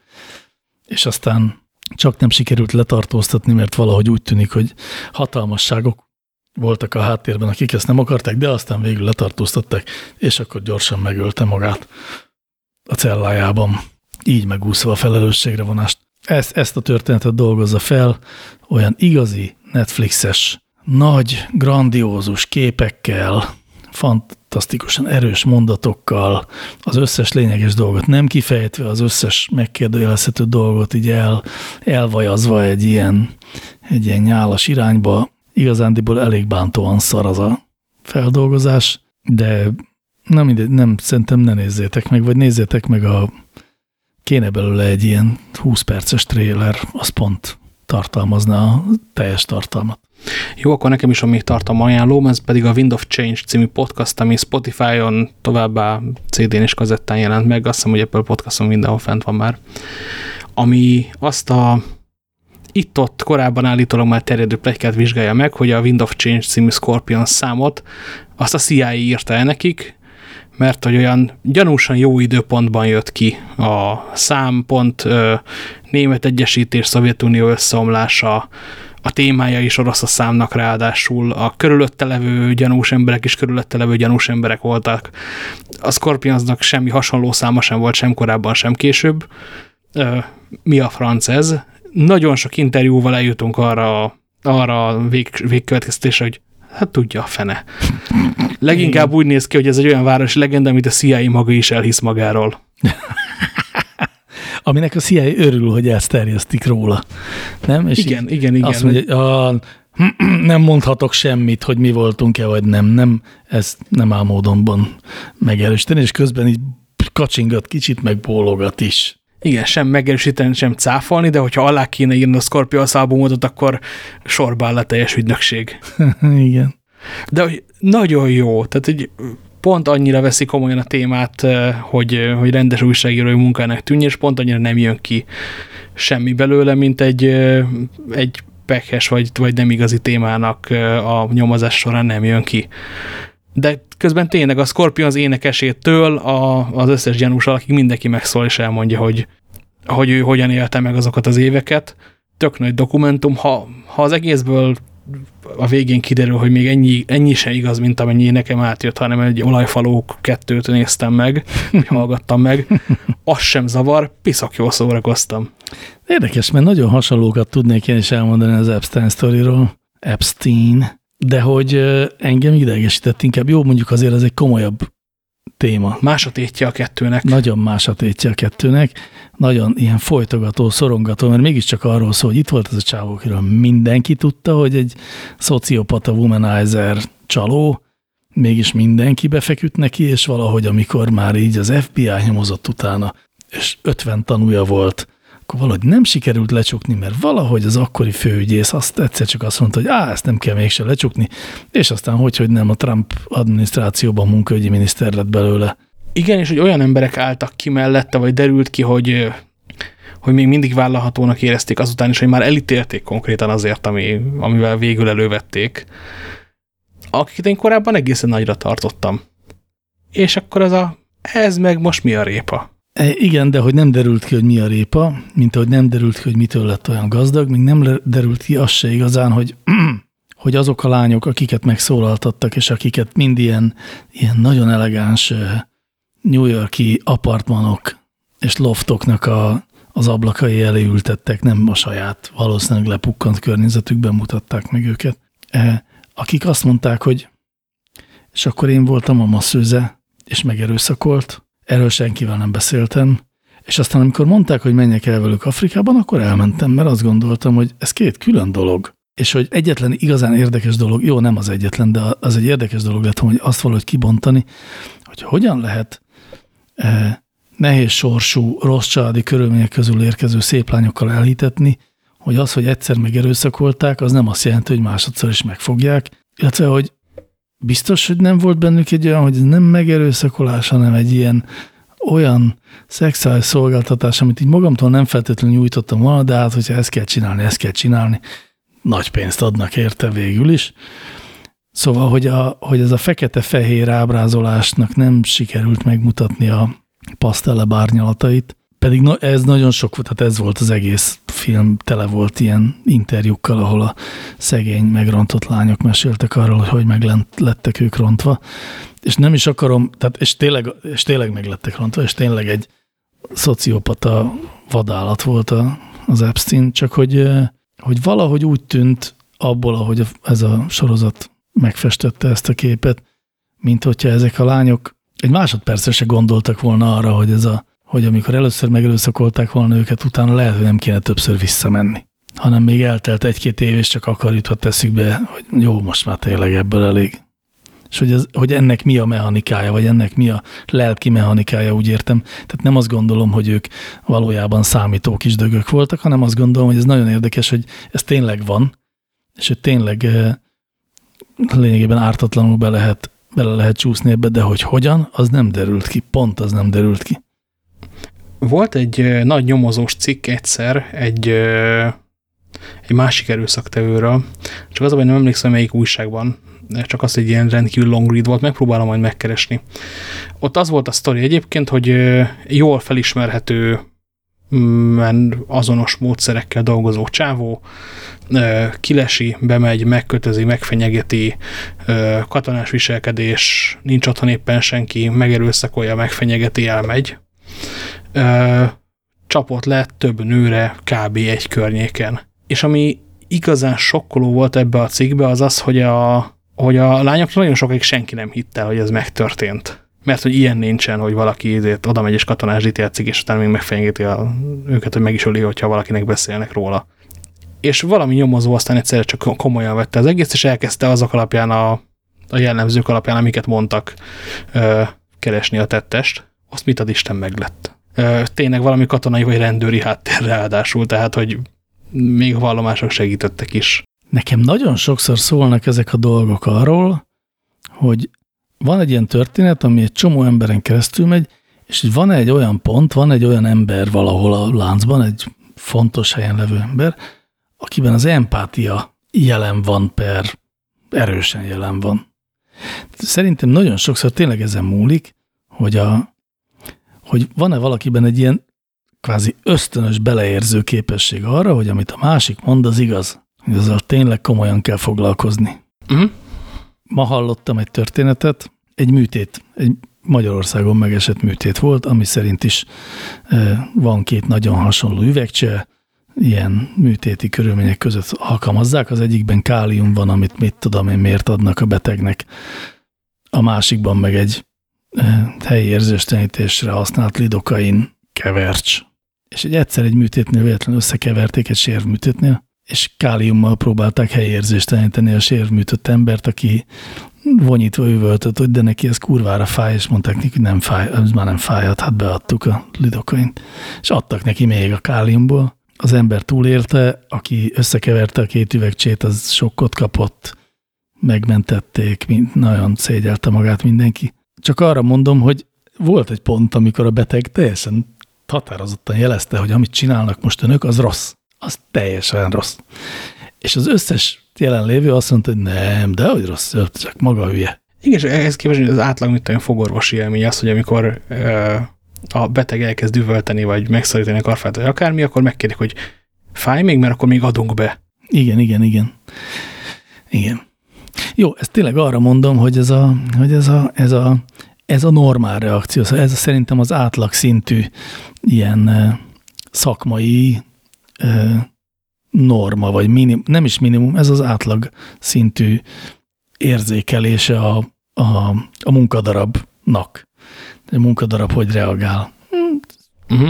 És aztán csak nem sikerült letartóztatni, mert valahogy úgy tűnik, hogy hatalmasságok voltak a háttérben, akik ezt nem akarták, de aztán végül letartóztatták, és akkor gyorsan megölte magát a cellájában így megúszva a felelősségre vonást. Ezt, ezt a történetet dolgozza fel olyan igazi Netflixes, nagy, grandiózus képekkel, fantasztikusan erős mondatokkal, az összes lényeges dolgot nem kifejtve, az összes megkérdőjelezhető dolgot így el, elvajazva egy ilyen, egy ilyen nyálas irányba. Igazándiból elég bántóan szar az a feldolgozás, de nem, mindegy, nem, szerintem ne nézzétek meg, vagy nézzétek meg a kéne belőle egy ilyen 20 perces trailer, az pont tartalmazna a teljes tartalmat. Jó, akkor nekem is van még tartalma ajánlóm, ez pedig a Wind of Change című podcast, ami Spotify-on, továbbá CD-n és kazettán jelent meg, azt hiszem, hogy Apple Podcaston mindenhol fent van már, ami azt a itt-ott korábban állítólag már terjedő plegykát vizsgálja meg, hogy a Wind of Change című Scorpion számot azt a CIA írta el nekik, mert hogy olyan gyanúsan jó időpontban jött ki a számpont, német egyesítés, Szovjetunió összeomlása, a témája is orosz a számnak ráadásul, a körülötte levő gyanús emberek is körülötte levő gyanús emberek voltak. A Scorpionsnak semmi hasonló száma sem volt sem korábban, sem később. Mi a franc ez? Nagyon sok interjúval eljutunk arra, arra a vég, végkövetkeztésre, hogy hát tudja a fene. Leginkább úgy néz ki, hogy ez egy olyan városi legenda, amit a CIA maga is elhisz magáról. Aminek a CIA örül, hogy ezt terjesztik róla. Nem? És igen, igen, igen. Azt mondja, a, nem mondhatok semmit, hogy mi voltunk-e, vagy nem. nem. Ezt nem áll módonban megerősíteni, és közben így kacsingat kicsit, meg bólogat is. Igen, sem megerősíteni, sem cáfolni, de hogyha alá kéne írni a Scorpions albumot, akkor sorba áll a teljes ügynökség. Igen. De hogy nagyon jó, tehát hogy pont annyira veszi komolyan a témát, hogy, hogy rendes újságírói munkának tűnj, és pont annyira nem jön ki semmi belőle, mint egy, egy pekhes vagy, vagy nem igazi témának a nyomozás során nem jön ki. De közben tényleg a Scorpion az énekesétől a, az összes gyanús akik mindenki megszól és elmondja, hogy, hogy ő hogyan élte meg azokat az éveket. Tök nagy dokumentum. Ha, ha az egészből a végén kiderül, hogy még ennyi, ennyi se igaz, mint amennyi nekem átjött, hanem egy olajfalók kettőt néztem meg, hallgattam meg, az sem zavar, piszak jól szórakoztam. Érdekes, mert nagyon hasonlókat tudnék én is elmondani az Epstein sztoriról. Epstein. De hogy engem idegesített inkább. Jó, mondjuk azért ez egy komolyabb téma. Más a tétje a kettőnek. Nagyon más a tétje a kettőnek. Nagyon ilyen folytogató, szorongató, mert mégiscsak arról szól, hogy itt volt ez a csávó, akiről mindenki tudta, hogy egy szociopata womanizer csaló, mégis mindenki befeküdt neki, és valahogy amikor már így az FBI nyomozott utána, és 50 tanúja volt, akkor valahogy nem sikerült lecsukni, mert valahogy az akkori főügyész azt egyszer csak azt mondta, hogy á, ezt nem kell mégsem lecsukni, és aztán hogy, hogy nem a Trump adminisztrációban munkaügyi miniszter lett belőle. Igen, és hogy olyan emberek álltak ki mellette, vagy derült ki, hogy, hogy még mindig vállalhatónak érezték azután is, hogy már elítélték konkrétan azért, ami, amivel végül elővették, akiket én korábban egészen nagyra tartottam. És akkor az a, ez meg most mi a répa? E, igen, de hogy nem derült ki, hogy mi a répa, mint ahogy nem derült ki, hogy mitől lett olyan gazdag, még nem derült ki az se igazán, hogy, hogy azok a lányok, akiket megszólaltattak, és akiket mind ilyen, ilyen nagyon elegáns New Yorki apartmanok és loftoknak a, az ablakai elé ültettek, nem a saját, valószínűleg lepukkant környezetükben mutatták meg őket. E, akik azt mondták, hogy és akkor én voltam a masszőze, és megerőszakolt, Erről senkivel nem beszéltem, és aztán amikor mondták, hogy menjek el velük Afrikában, akkor elmentem, mert azt gondoltam, hogy ez két külön dolog. És hogy egyetlen igazán érdekes dolog, jó, nem az egyetlen, de az egy érdekes dolog lett, hogy azt valahogy kibontani, hogy hogyan lehet eh, nehéz sorsú, rossz családi körülmények közül érkező szép lányokkal elhitetni, hogy az, hogy egyszer megerőszakolták, az nem azt jelenti, hogy másodszor is megfogják, illetve, hogy biztos, hogy nem volt bennük egy olyan, hogy ez nem megerőszakolás, hanem egy ilyen olyan szexuális szolgáltatás, amit így magamtól nem feltétlenül nyújtottam volna, de hát, hogyha ezt kell csinálni, ezt kell csinálni, nagy pénzt adnak érte végül is. Szóval, hogy, a, hogy ez a fekete-fehér ábrázolásnak nem sikerült megmutatni a pasztele bárnyalatait, pedig ez nagyon sok volt, tehát ez volt az egész film, tele volt ilyen interjúkkal, ahol a szegény, megrontott lányok meséltek arról, hogy hogy meg lettek ők rontva. És nem is akarom, tehát és tényleg, és tényleg meg lettek rontva, és tényleg egy szociopata vadállat volt a, az Epstein, csak hogy, hogy valahogy úgy tűnt abból, ahogy ez a sorozat megfestette ezt a képet, mint hogyha ezek a lányok egy másodpercre se gondoltak volna arra, hogy ez a hogy amikor először megerőszakolták volna őket, utána lehet, hogy nem kéne többször visszamenni, hanem még eltelt egy-két év, és csak akkor jutott be, hogy jó, most már tényleg ebből elég. És hogy, ez, hogy ennek mi a mechanikája, vagy ennek mi a lelki mechanikája, úgy értem. Tehát nem azt gondolom, hogy ők valójában számító kis dögök voltak, hanem azt gondolom, hogy ez nagyon érdekes, hogy ez tényleg van, és hogy tényleg eh, lényegében ártatlanul be lehet, bele lehet csúszni ebbe, de hogy hogyan, az nem derült ki, pont az nem derült ki. Volt egy nagy nyomozós cikk egyszer egy, egy másik erőszaktevőről, csak az baj, nem emlékszem, melyik újságban, csak az egy ilyen rendkívül long read volt, megpróbálom majd megkeresni. Ott az volt a sztori egyébként, hogy jól felismerhető mm, azonos módszerekkel dolgozó csávó, kilesi, bemegy, megkötözi, megfenyegeti, katonás viselkedés, nincs otthon éppen senki, megerőszakolja, megfenyegeti, elmegy ö, csapott le több nőre kb. egy környéken. És ami igazán sokkoló volt ebbe a cikkbe, az az, hogy a, hogy a lányoknak nagyon sokáig senki nem hitte, hogy ez megtörtént. Mert hogy ilyen nincsen, hogy valaki ezért oda megy és katonás játszik, és utána még megfenyegeti a, őket, hogy meg is öli, hogyha valakinek beszélnek róla. És valami nyomozó aztán egyszerre csak komolyan vette az egész, és elkezdte azok alapján a, a jellemzők alapján, amiket mondtak, ö, keresni a tettest azt mit ad Isten meglett. Tényleg valami katonai vagy rendőri háttér ráadásul, tehát hogy még a vallomások segítettek is. Nekem nagyon sokszor szólnak ezek a dolgok arról, hogy van egy ilyen történet, ami egy csomó emberen keresztül megy, és van egy olyan pont, van egy olyan ember valahol a láncban, egy fontos helyen levő ember, akiben az empátia jelen van per erősen jelen van. Szerintem nagyon sokszor tényleg ezen múlik, hogy, a, hogy van-e valakiben egy ilyen kvázi ösztönös beleérző képesség arra, hogy amit a másik mond, az igaz. Hogy azzal tényleg komolyan kell foglalkozni. Uh mhm. -huh. Ma hallottam egy történetet, egy műtét, egy Magyarországon megesett műtét volt, ami szerint is van két nagyon hasonló üvegcse, ilyen műtéti körülmények között alkalmazzák. Az egyikben kálium van, amit mit tudom én miért adnak a betegnek. A másikban meg egy helyi érzéstelenítésre használt lidokain kevercs. És egy egyszer egy műtétnél véletlenül összekeverték egy sérvműtétnél, és káliummal próbálták helyi érzésteleníteni a sérvműtött embert, aki vonyítva üvöltött, hogy de neki ez kurvára fáj, és mondták neki, hogy nem fáj, ez már nem fájhat, hát beadtuk a lidokaint. És adtak neki még a káliumból. Az ember túlélte, aki összekeverte a két üvegcsét, az sokkot kapott, megmentették, mind, nagyon szégyelte magát mindenki. Csak arra mondom, hogy volt egy pont, amikor a beteg teljesen határozottan jelezte, hogy amit csinálnak most önök, az rossz. Az teljesen rossz. És az összes jelenlévő azt mondta, hogy nem, de hogy rossz, csak maga hülye. Igen, és ehhez képest az átlag, mint olyan fogorvosi élmény az, hogy amikor ö, a beteg elkezd üvölteni, vagy megszorítani a karfát, vagy akármi, akkor megkérdik, hogy fáj még, mert akkor még adunk be. Igen, igen, igen. Igen. Jó, ezt tényleg arra mondom, hogy ez a, hogy ez a, ez a, ez a normál reakció. Szóval ez szerintem az átlag szintű ilyen szakmai norma, vagy minim, nem is minimum, ez az átlag szintű érzékelése a, a, a munkadarabnak. A munkadarab hogy reagál. Uh -huh.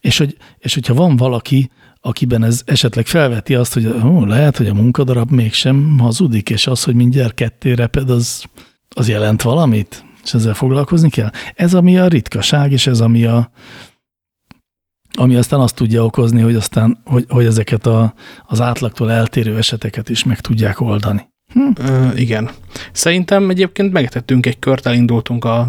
és, hogy, és hogyha van valaki, akiben ez esetleg felveti azt, hogy ó, lehet, hogy a munkadarab mégsem hazudik, és az, hogy mindjárt ketté reped, az, az jelent valamit, és ezzel foglalkozni kell. Ez ami a ritkaság, és ez ami a, ami aztán azt tudja okozni, hogy aztán, hogy, hogy ezeket a, az átlagtól eltérő eseteket is meg tudják oldani. Hm? Ö, igen. Szerintem egyébként megtettünk egy kört, elindultunk a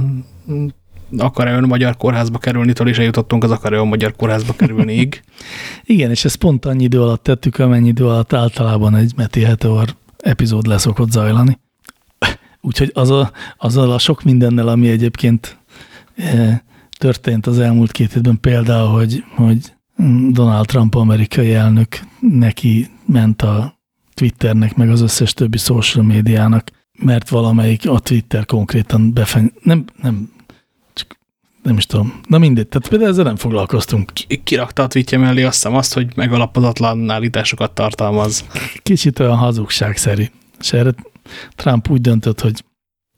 akar-e ön magyar kórházba kerülni, től is eljutottunk az akar-e magyar kórházba kerülniig. igen, és ezt pont annyi idő alatt tettük, amennyi idő alatt általában egy Meti Heteor epizód leszokott zajlani. Úgyhogy az a, azzal a sok mindennel, ami egyébként e, történt az elmúlt két hétben, például, hogy, hogy Donald Trump amerikai elnök neki ment a Twitternek, meg az összes többi social médiának, mert valamelyik a Twitter konkrétan befeny... Nem, nem, nem is tudom. Na mindegy, tehát például ezzel nem foglalkoztunk. Kirakta a tweetje mellé azt hiszem azt, hogy megalapozatlan állításokat tartalmaz. Kicsit olyan hazugságszerű. És erre Trump úgy döntött, hogy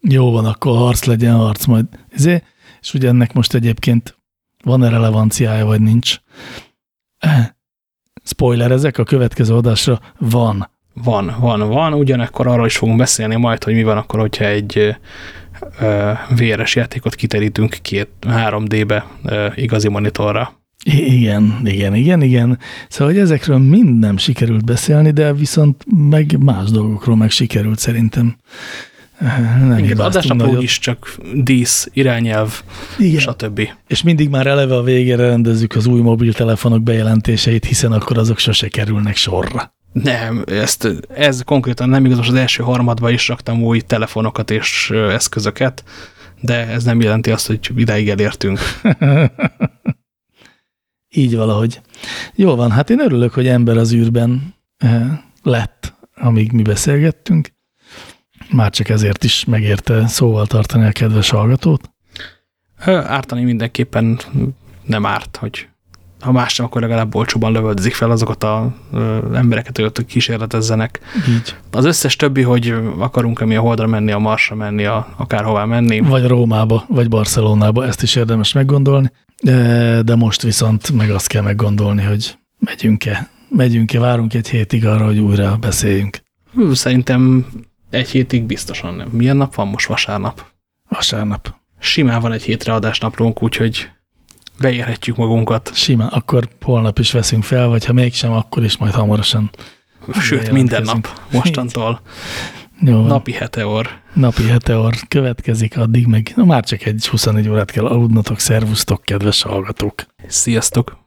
jó van, akkor harc legyen harc majd. Ezért és ugye ennek most egyébként van-e relevanciája, vagy nincs. Spoiler, ezek a következő adásra van. Van, van, van. Ugyanekkor arról is fogunk beszélni majd, hogy mi van akkor, hogyha egy véres játékot kiterítünk két 3D-be ö, igazi monitorra. Igen, igen, igen, igen. Szóval, hogy ezekről mind nem sikerült beszélni, de viszont meg más dolgokról meg sikerült szerintem. Nem Igen, adásnapó is csak dísz, irányelv, Igen. stb. És mindig már eleve a végére rendezzük az új mobiltelefonok bejelentéseit, hiszen akkor azok sose kerülnek sorra. Nem, ezt, ez konkrétan nem igaz, az első harmadban is raktam új telefonokat és eszközöket, de ez nem jelenti azt, hogy idáig elértünk. Így valahogy. Jó van, hát én örülök, hogy ember az űrben lett, amíg mi beszélgettünk. Már csak ezért is megérte szóval tartani a kedves hallgatót? Ártani mindenképpen nem árt, hogy ha más sem, akkor legalább olcsóban lövöldözik fel azokat az embereket, hogy kísérletezzenek. Így. Az összes többi, hogy akarunk-e mi a Holdra menni, a Marsra menni, a, akárhová menni. Vagy Rómába, vagy Barcelonába, ezt is érdemes meggondolni. De, de most viszont meg azt kell meggondolni, hogy megyünk-e, megyünk-e, várunk egy hétig arra, hogy újra beszéljünk. Szerintem egy hétig biztosan nem. Milyen nap van most? Vasárnap? Vasárnap. Simán van egy hétre adásnaplónk, úgyhogy beérhetjük magunkat. Simán, akkor holnap is veszünk fel, vagy ha mégsem, akkor is majd hamarosan. Sőt, minden nap mostantól. Jó. Napi heteor. Napi heteor következik, addig meg na már csak egy 24 órát kell aludnotok, szervusztok, kedves hallgatók! Sziasztok!